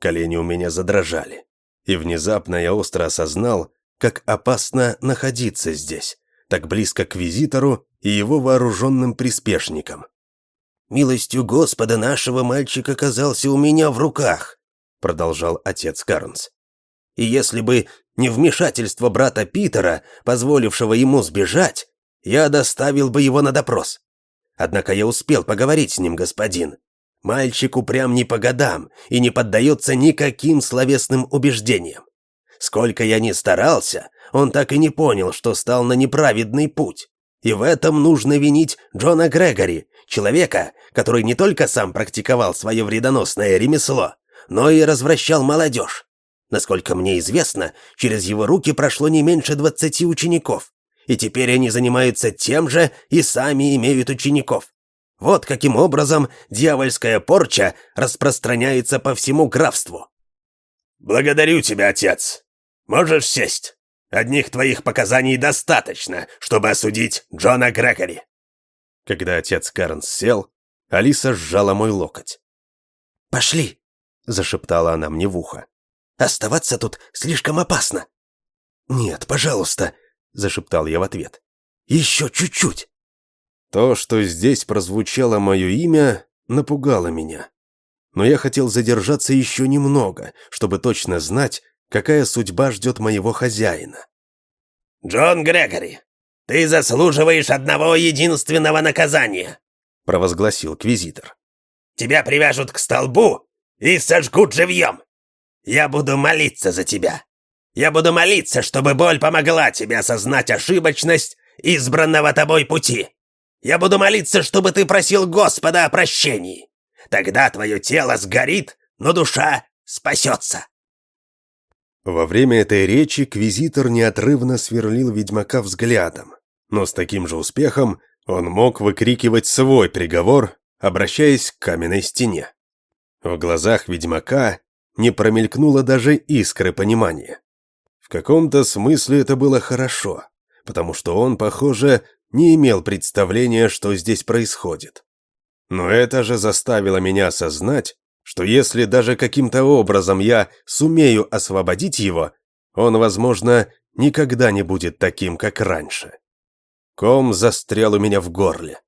A: Колени у меня задрожали. И внезапно я остро осознал, как опасно находиться здесь, так близко к визитору и его вооруженным приспешникам.
C: «Милостью Господа нашего мальчик оказался у меня в руках», продолжал отец Карнс. «И если бы не вмешательство брата Питера, позволившего ему сбежать, я доставил бы его на допрос. Однако я успел поговорить с ним, господин. Мальчик упрям не по годам и не поддается никаким словесным убеждениям. Сколько я ни старался, он так и не понял, что стал на неправедный путь. И в этом нужно винить Джона Грегори, человека, который не только сам практиковал свое вредоносное ремесло, но и развращал молодежь. Насколько мне известно, через его руки прошло не меньше двадцати учеников, и теперь они занимаются тем же и сами имеют учеников. Вот каким образом дьявольская порча распространяется по всему графству.
B: «Благодарю тебя, отец. Можешь сесть. Одних твоих показаний достаточно, чтобы осудить Джона Грегори».
A: Когда отец Карнс сел, Алиса сжала мой локоть.
C: «Пошли», — зашептала она мне в ухо. «Оставаться тут слишком опасно». «Нет, пожалуйста», — зашептал я в ответ. «Еще чуть-чуть».
A: То, что здесь прозвучало мое имя, напугало меня. Но я хотел задержаться еще немного, чтобы точно знать, какая судьба ждет моего хозяина.
B: «Джон Грегори, ты заслуживаешь одного единственного наказания», провозгласил Квизитор. «Тебя привяжут к столбу и сожгут живьем. Я буду молиться за тебя. Я буду молиться, чтобы боль помогла тебе осознать ошибочность избранного тобой пути. Я буду молиться, чтобы ты просил Господа о прощении. Тогда твое тело сгорит, но душа спасется».
A: Во время этой речи Квизитор неотрывно сверлил ведьмака взглядом, но с таким же успехом он мог выкрикивать свой приговор, обращаясь к каменной стене. В глазах ведьмака не промелькнуло даже искры понимания. В каком-то смысле это было хорошо, потому что он, похоже, не имел представления, что здесь происходит. Но это же заставило меня осознать, что если даже каким-то образом я сумею освободить его, он, возможно, никогда не будет таким, как раньше. Ком застрял у меня в горле.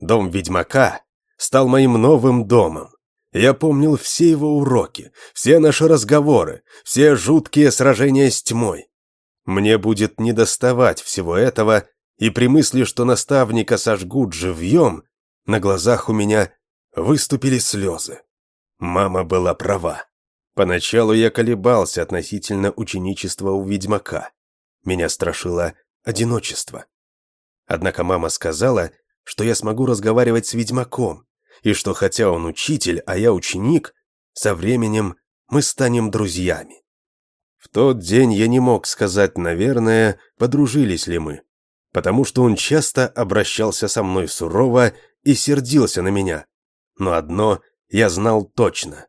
A: Дом ведьмака стал моим новым домом. Я помнил все его уроки, все наши разговоры, все жуткие сражения с тьмой. Мне будет недоставать всего этого и при мысли, что наставника сожгут живьем, на глазах у меня выступили слезы. Мама была права. Поначалу я колебался относительно ученичества у ведьмака. Меня страшило одиночество. Однако мама сказала, что я смогу разговаривать с ведьмаком, и что хотя он учитель, а я ученик, со временем мы станем друзьями. В тот день я не мог сказать, наверное, подружились ли мы потому что он часто обращался со мной сурово и сердился на меня. Но одно я знал точно.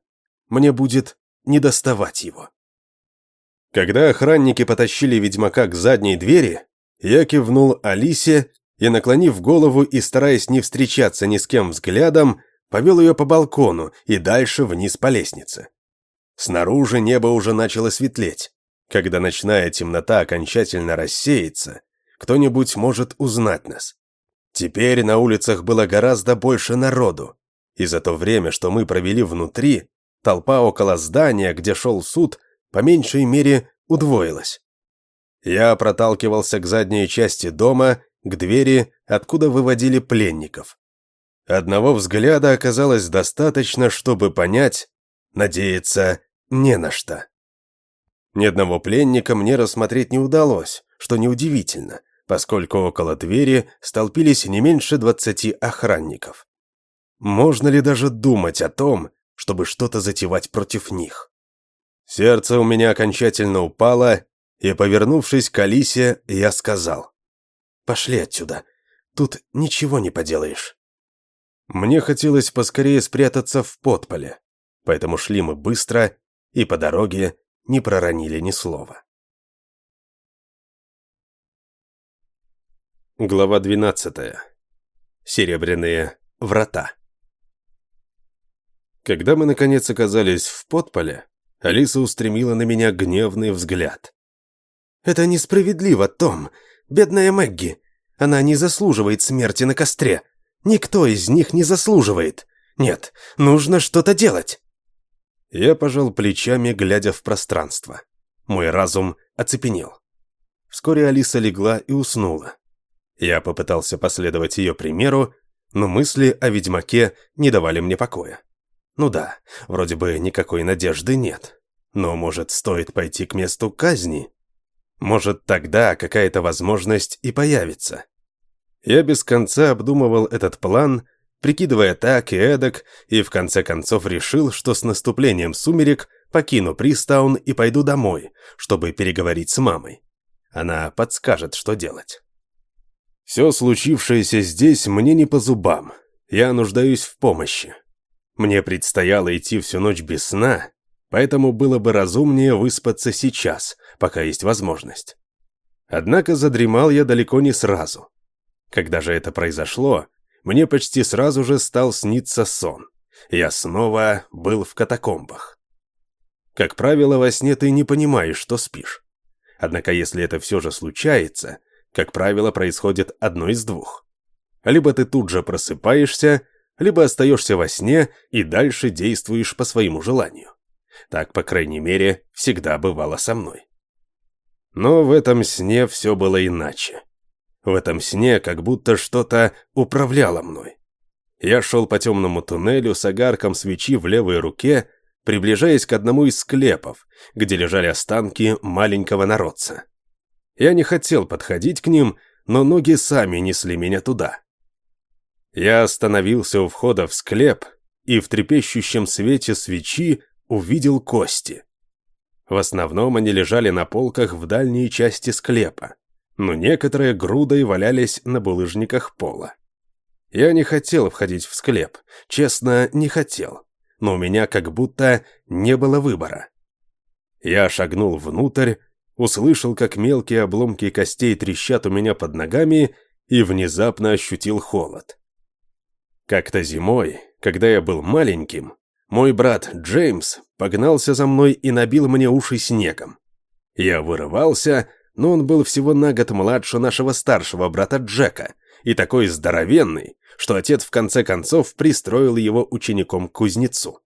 A: Мне будет недоставать его. Когда охранники потащили ведьмака к задней двери, я кивнул Алисе и, наклонив голову и стараясь не встречаться ни с кем взглядом, повел ее по балкону и дальше вниз по лестнице. Снаружи небо уже начало светлеть. Когда ночная темнота окончательно рассеется, кто-нибудь может узнать нас. Теперь на улицах было гораздо больше народу, и за то время, что мы провели внутри, толпа около здания, где шел суд, по меньшей мере удвоилась. Я проталкивался к задней части дома, к двери, откуда выводили пленников. Одного взгляда оказалось достаточно, чтобы понять, надеяться не на что. Ни одного пленника мне рассмотреть не удалось, что неудивительно, поскольку около двери столпились не меньше двадцати охранников. Можно ли даже думать о том, чтобы что-то затевать против них? Сердце у меня окончательно упало, и, повернувшись к Алисе, я сказал. «Пошли отсюда. Тут ничего не поделаешь». Мне хотелось поскорее спрятаться в подполе, поэтому шли мы быстро и по дороге не проронили ни слова. Глава 12. Серебряные врата. Когда мы, наконец, оказались в подполе, Алиса устремила на меня гневный взгляд. «Это несправедливо, Том. Бедная Мэгги. Она не заслуживает смерти на костре. Никто из них не заслуживает. Нет, нужно что-то делать». Я пожал плечами, глядя в пространство. Мой разум оцепенел. Вскоре Алиса легла и уснула. Я попытался последовать ее примеру, но мысли о ведьмаке не давали мне покоя. Ну да, вроде бы никакой надежды нет. Но, может, стоит пойти к месту казни? Может, тогда какая-то возможность и появится. Я без конца обдумывал этот план, прикидывая так и эдак, и в конце концов решил, что с наступлением сумерек покину Пристаун и пойду домой, чтобы переговорить с мамой. Она подскажет, что делать. Все случившееся здесь мне не по зубам. Я нуждаюсь в помощи. Мне предстояло идти всю ночь без сна, поэтому было бы разумнее выспаться сейчас, пока есть возможность. Однако задремал я далеко не сразу. Когда же это произошло, мне почти сразу же стал сниться сон. Я снова был в катакомбах. Как правило, во сне ты не понимаешь, что спишь. Однако, если это все же случается, как правило, происходит одно из двух. Либо ты тут же просыпаешься, либо остаешься во сне и дальше действуешь по своему желанию. Так, по крайней мере, всегда бывало со мной. Но в этом сне все было иначе. В этом сне как будто что-то управляло мной. Я шел по темному туннелю с огарком свечи в левой руке, приближаясь к одному из склепов, где лежали останки маленького народца. Я не хотел подходить к ним, но ноги сами несли меня туда. Я остановился у входа в склеп и в трепещущем свете свечи увидел кости. В основном они лежали на полках в дальней части склепа, но некоторые грудой валялись на булыжниках пола. Я не хотел входить в склеп, честно, не хотел, но у меня как будто не было выбора. Я шагнул внутрь, услышал, как мелкие обломки костей трещат у меня под ногами и внезапно ощутил холод. Как-то зимой, когда я был маленьким, мой брат Джеймс погнался за мной и набил мне уши снегом. Я вырывался, но он был всего на год младше нашего старшего брата Джека и такой здоровенный, что отец в конце концов пристроил его учеником к кузнецу.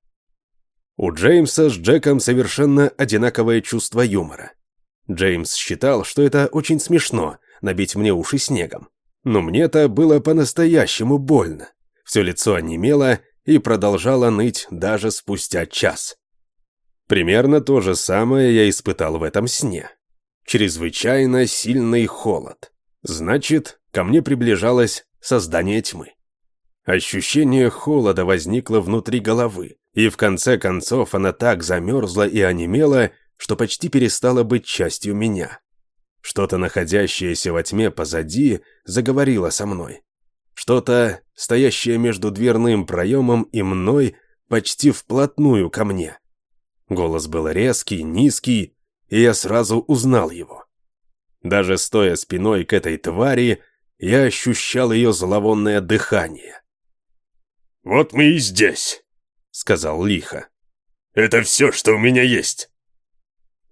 A: У Джеймса с Джеком совершенно одинаковое чувство юмора. Джеймс считал, что это очень смешно набить мне уши снегом. Но мне-то было по-настоящему больно. Все лицо онемело и продолжало ныть даже спустя час. Примерно то же самое я испытал в этом сне. Чрезвычайно сильный холод. Значит, ко мне приближалось создание тьмы. Ощущение холода возникло внутри головы, и в конце концов она так замерзла и онемела, что почти перестала быть частью меня. Что-то, находящееся во тьме позади, заговорило со мной. Что-то, стоящее между дверным проемом и мной, почти вплотную ко мне. Голос был резкий, низкий, и я сразу узнал его. Даже стоя спиной к этой твари, я ощущал ее зловонное дыхание.
B: «Вот мы и здесь», —
A: сказал лихо.
B: Это все, что у меня есть!»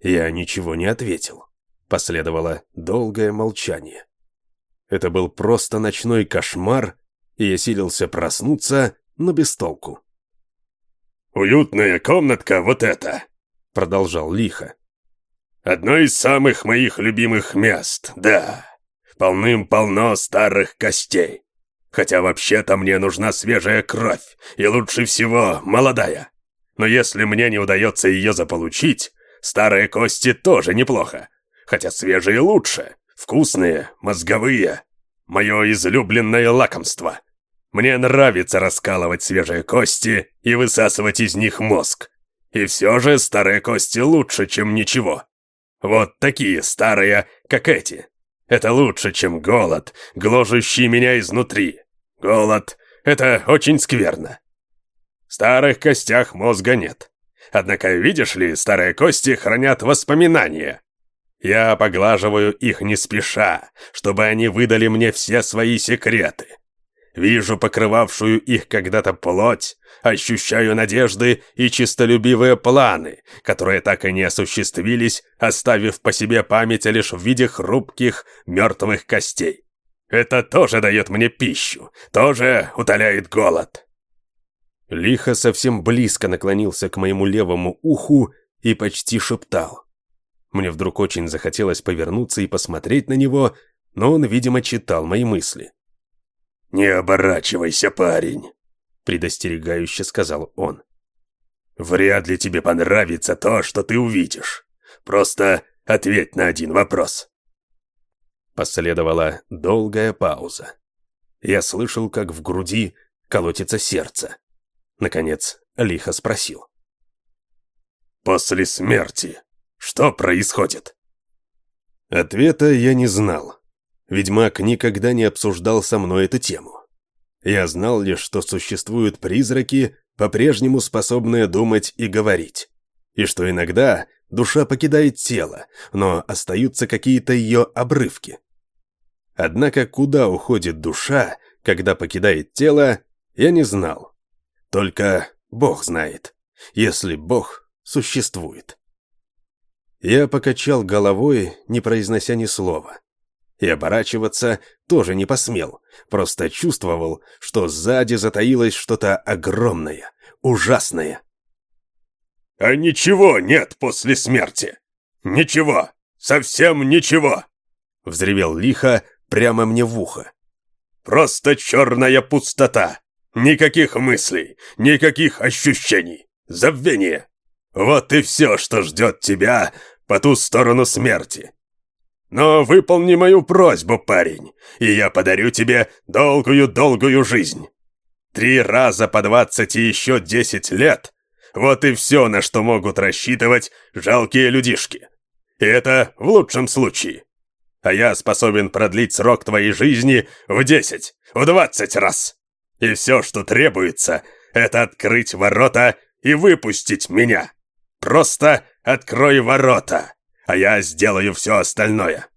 A: Я ничего не ответил. Последовало долгое молчание. Это был просто ночной кошмар, и я силился проснуться, но без толку.
B: «Уютная комнатка вот эта!» — продолжал лихо. «Одно из самых моих любимых мест, да. Полным-полно старых костей. Хотя вообще-то мне нужна свежая кровь, и лучше всего молодая. Но если мне не удается ее заполучить, старые кости тоже неплохо. Хотя свежие лучше, вкусные, мозговые. Мое излюбленное лакомство. Мне нравится раскалывать свежие кости и высасывать из них мозг. И все же старые кости лучше, чем ничего. Вот такие старые, как эти. Это лучше, чем голод, гложущий меня изнутри. Голод — это очень скверно. В старых костях мозга нет. Однако, видишь ли, старые кости хранят воспоминания. Я поглаживаю их не спеша, чтобы они выдали мне все свои секреты. Вижу покрывавшую их когда-то плоть, ощущаю надежды и чистолюбивые планы, которые так и не осуществились, оставив по себе память лишь в виде хрупких мертвых костей. Это тоже дает мне пищу, тоже утоляет голод.
A: Лихо совсем близко наклонился к моему левому уху и почти шептал. Мне вдруг очень захотелось повернуться и посмотреть на него, но он, видимо, читал мои мысли.
B: «Не оборачивайся, парень», — предостерегающе сказал он. «Вряд ли тебе понравится то, что ты увидишь. Просто ответь на один вопрос».
A: Последовала долгая пауза. Я слышал, как в груди колотится сердце. Наконец, лихо спросил.
B: «После смерти что происходит?»
A: Ответа я не знал. Ведьмак никогда не обсуждал со мной эту тему. Я знал лишь, что существуют призраки, по-прежнему способные думать и говорить. И что иногда душа покидает тело, но остаются какие-то ее обрывки. Однако куда уходит душа, когда покидает тело, я не знал. Только Бог знает, если Бог существует. Я покачал головой, не произнося ни слова. И оборачиваться тоже не посмел, просто чувствовал, что сзади затаилось что-то огромное, ужасное.
B: «А ничего нет после смерти! Ничего! Совсем ничего!» Взревел лихо прямо мне в ухо. «Просто черная пустота! Никаких мыслей, никаких ощущений! Забвение! Вот и все, что ждет тебя по ту сторону смерти. Но выполни мою просьбу, парень, и я подарю тебе долгую-долгую жизнь. Три раза по двадцать и еще десять лет — вот и все, на что могут рассчитывать жалкие людишки. И это в лучшем случае. А я способен продлить срок твоей жизни в десять, в двадцать раз. И все, что требуется, это открыть ворота и выпустить меня. Просто открой ворота, а я сделаю все остальное.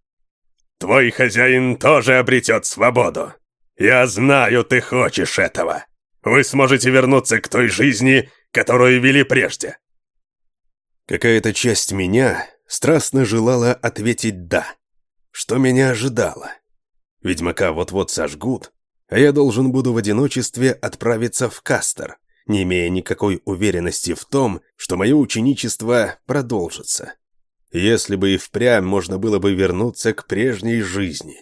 B: Твой хозяин тоже обретет свободу. Я знаю, ты хочешь этого. Вы сможете вернуться к той жизни, которую вели прежде.
A: Какая-то часть меня страстно желала ответить «да». Что меня ожидало? Ведьмака вот-вот сожгут, а я должен буду в одиночестве отправиться в Кастер, не имея никакой уверенности в том, что мое ученичество продолжится. Если бы и впрямь можно было бы вернуться к прежней жизни.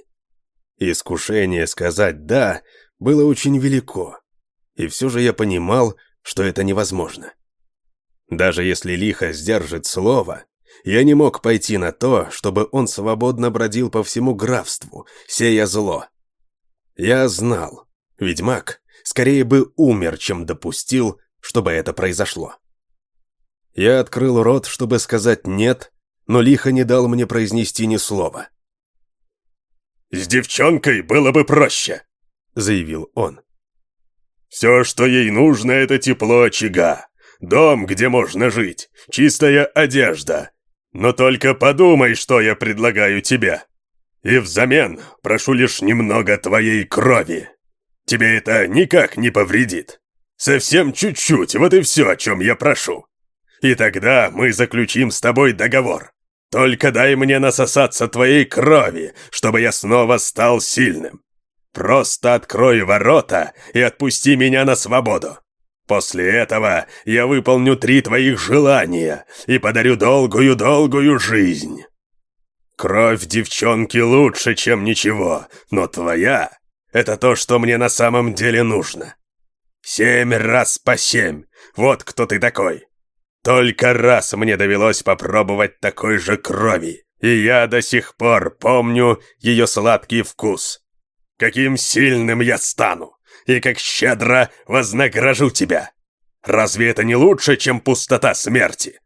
A: Искушение сказать «да» было очень велико, и все же я понимал, что это невозможно. Даже если лихо сдержит слово, я не мог пойти на то, чтобы он свободно бродил по всему графству, сея зло. Я знал, ведьмак скорее бы умер, чем допустил, чтобы это произошло. Я открыл рот, чтобы сказать «нет», но лихо не дал мне произнести ни слова.
B: «С девчонкой было бы проще», — заявил он. «Все, что ей нужно, это тепло очага, дом, где можно жить, чистая одежда. Но только подумай, что я предлагаю тебе. И взамен прошу лишь немного твоей крови». Тебе это никак не повредит. Совсем чуть-чуть, вот и все, о чем я прошу. И тогда мы заключим с тобой договор. Только дай мне насосаться твоей крови, чтобы я снова стал сильным. Просто открой ворота и отпусти меня на свободу. После этого я выполню три твоих желания и подарю долгую-долгую жизнь. Кровь девчонки лучше, чем ничего, но твоя — это то, что мне на самом деле нужно. Семь раз по семь, вот кто ты такой. Только раз мне довелось попробовать такой же крови, и я до сих пор помню ее сладкий вкус. Каким сильным я стану, и как щедро вознагражу тебя. Разве это не лучше, чем пустота смерти?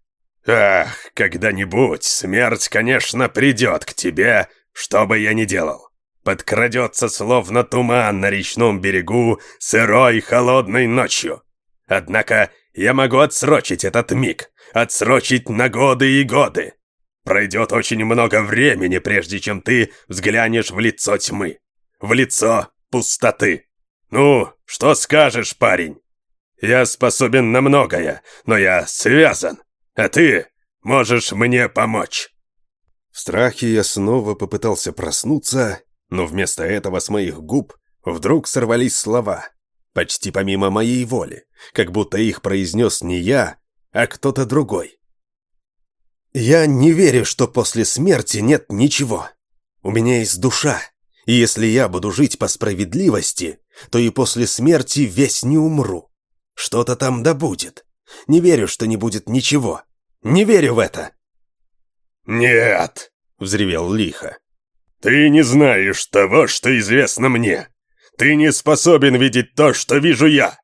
B: Ах, когда-нибудь смерть, конечно, придет к тебе, что бы я ни делал. Подкрадется словно туман на речном берегу сырой холодной ночью. Однако я могу отсрочить этот миг, отсрочить на годы и годы. Пройдет очень много времени, прежде чем ты взглянешь в лицо тьмы, в лицо пустоты. Ну, что скажешь, парень? Я способен на многое, но я связан, а ты можешь мне помочь.
A: В страхе я снова попытался проснуться, но вместо этого с моих губ вдруг сорвались слова почти помимо моей воли, как будто их произнес не я, а кто-то другой. «Я не верю, что после смерти нет ничего. У меня есть душа, и если я буду жить по справедливости, то и после смерти весь не умру. Что-то там да будет. Не верю, что не будет ничего. Не верю в это!»
B: «Нет!» — взревел лихо. «Ты не знаешь того, что известно мне. Ты не способен видеть то, что вижу я.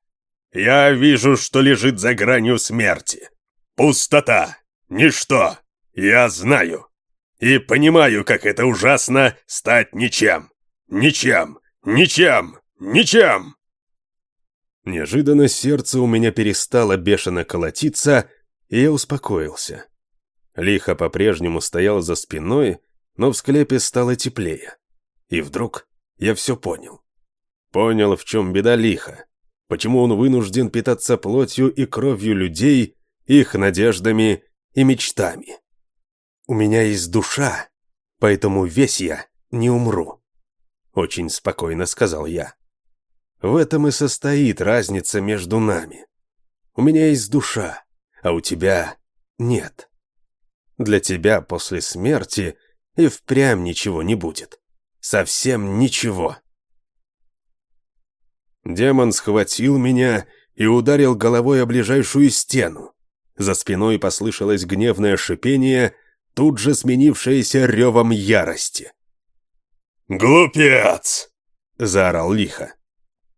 B: Я вижу, что лежит за гранью смерти. Пустота. Ничто. Я знаю. И понимаю, как это ужасно стать ничем. Ничем. Ничем. Ничем.
A: Неожиданно сердце у меня перестало бешено колотиться, и я успокоился. Лихо по-прежнему стоял за спиной, но в склепе стало теплее. И вдруг я все понял. Понял, в чем беда лиха. Почему он вынужден питаться плотью и кровью людей, их надеждами и мечтами. У меня есть душа, поэтому весь я не умру. Очень спокойно сказал я. В этом и состоит разница между нами. У меня есть душа, а у тебя нет. Для тебя после смерти и впрямь ничего не будет. Совсем ничего. Демон схватил меня и ударил головой о ближайшую стену. За спиной послышалось гневное шипение, тут же сменившееся ревом ярости.
B: «Глупец!»
A: — заорал лихо.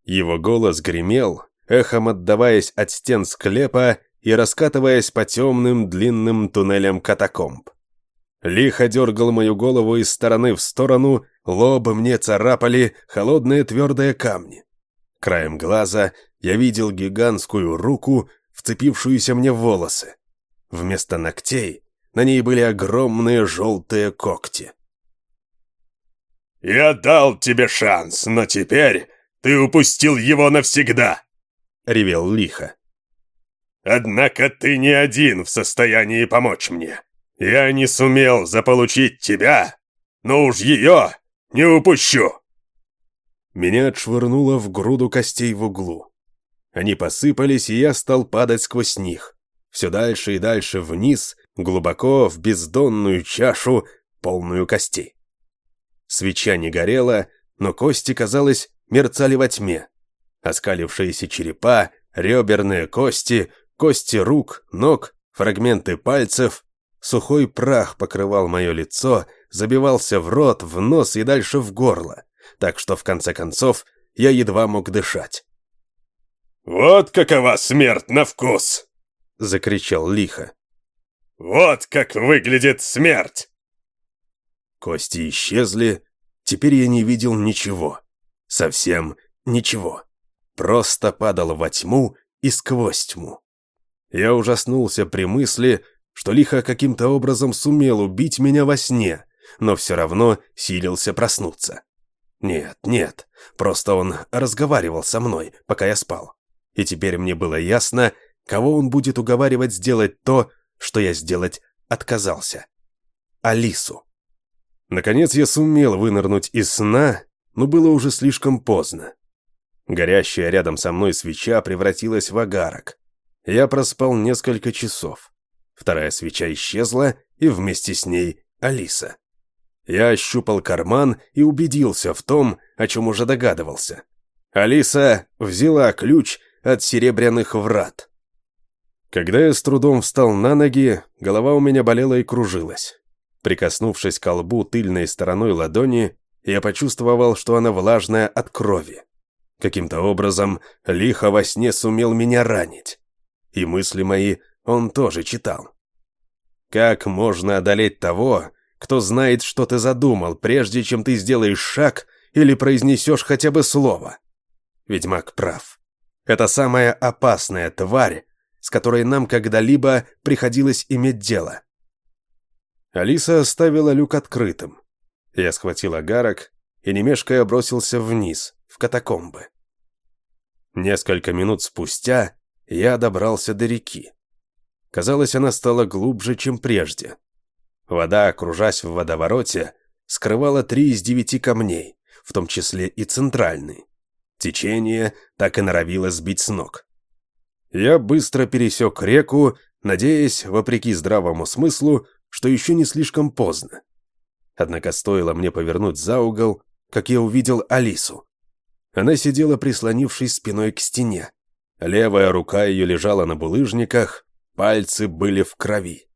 A: Его голос гремел, эхом отдаваясь от стен склепа и раскатываясь по темным длинным туннелям катакомб. Лихо дергал мою голову из стороны в сторону, лоб мне царапали холодные твердые камни. Краем глаза я видел гигантскую руку, вцепившуюся мне в волосы. Вместо ногтей на ней были огромные желтые когти.
B: «Я дал тебе шанс, но теперь ты упустил его навсегда!» — ревел лихо. «Однако ты не один в состоянии помочь мне. Я не сумел заполучить тебя, но уж ее не упущу!»
A: Меня отшвырнуло в груду костей в углу. Они посыпались, и я стал падать сквозь них. Все дальше и дальше вниз, глубоко в бездонную чашу, полную костей. Свеча не горела, но кости, казалось, мерцали во тьме. Оскалившиеся черепа, реберные кости, кости рук, ног, фрагменты пальцев. Сухой прах покрывал мое лицо, забивался в рот, в нос и дальше в горло так что в конце концов я едва мог дышать.
B: «Вот какова смерть на вкус!» — закричал лихо. «Вот как выглядит смерть!»
A: Кости исчезли, теперь я не видел ничего. Совсем ничего. Просто падал во тьму и сквозь тьму. Я ужаснулся при мысли, что лихо каким-то образом сумел убить меня во сне, но все равно силился проснуться. Нет, нет, просто он разговаривал со мной, пока я спал. И теперь мне было ясно, кого он будет уговаривать сделать то, что я сделать отказался. Алису. Наконец я сумел вынырнуть из сна, но было уже слишком поздно. Горящая рядом со мной свеча превратилась в агарок. Я проспал несколько часов. Вторая свеча исчезла, и вместе с ней Алиса. Я ощупал карман и убедился в том, о чем уже догадывался. Алиса взяла ключ от серебряных врат. Когда я с трудом встал на ноги, голова у меня болела и кружилась. Прикоснувшись к лбу тыльной стороной ладони, я почувствовал, что она влажная от крови. Каким-то образом лихо во сне сумел меня ранить. И мысли мои он тоже читал. Как можно одолеть того, кто знает, что ты задумал, прежде чем ты сделаешь шаг или произнесешь хотя бы слово? Ведьмак прав. Это самая опасная тварь, с которой нам когда-либо приходилось иметь дело. Алиса оставила люк открытым. Я схватил агарок и, не бросился вниз, в катакомбы. Несколько минут спустя я добрался до реки. Казалось, она стала глубже, чем прежде. Вода, окружась в водовороте, скрывала три из девяти камней, в том числе и центральный. Течение так и норовило сбить с ног. Я быстро пересек реку, надеясь, вопреки здравому смыслу, что еще не слишком поздно. Однако стоило мне повернуть за угол, как я увидел Алису. Она сидела, прислонившись спиной к стене. Левая рука ее лежала на булыжниках, пальцы были в крови.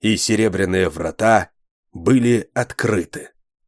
A: И серебряные врата были открыты.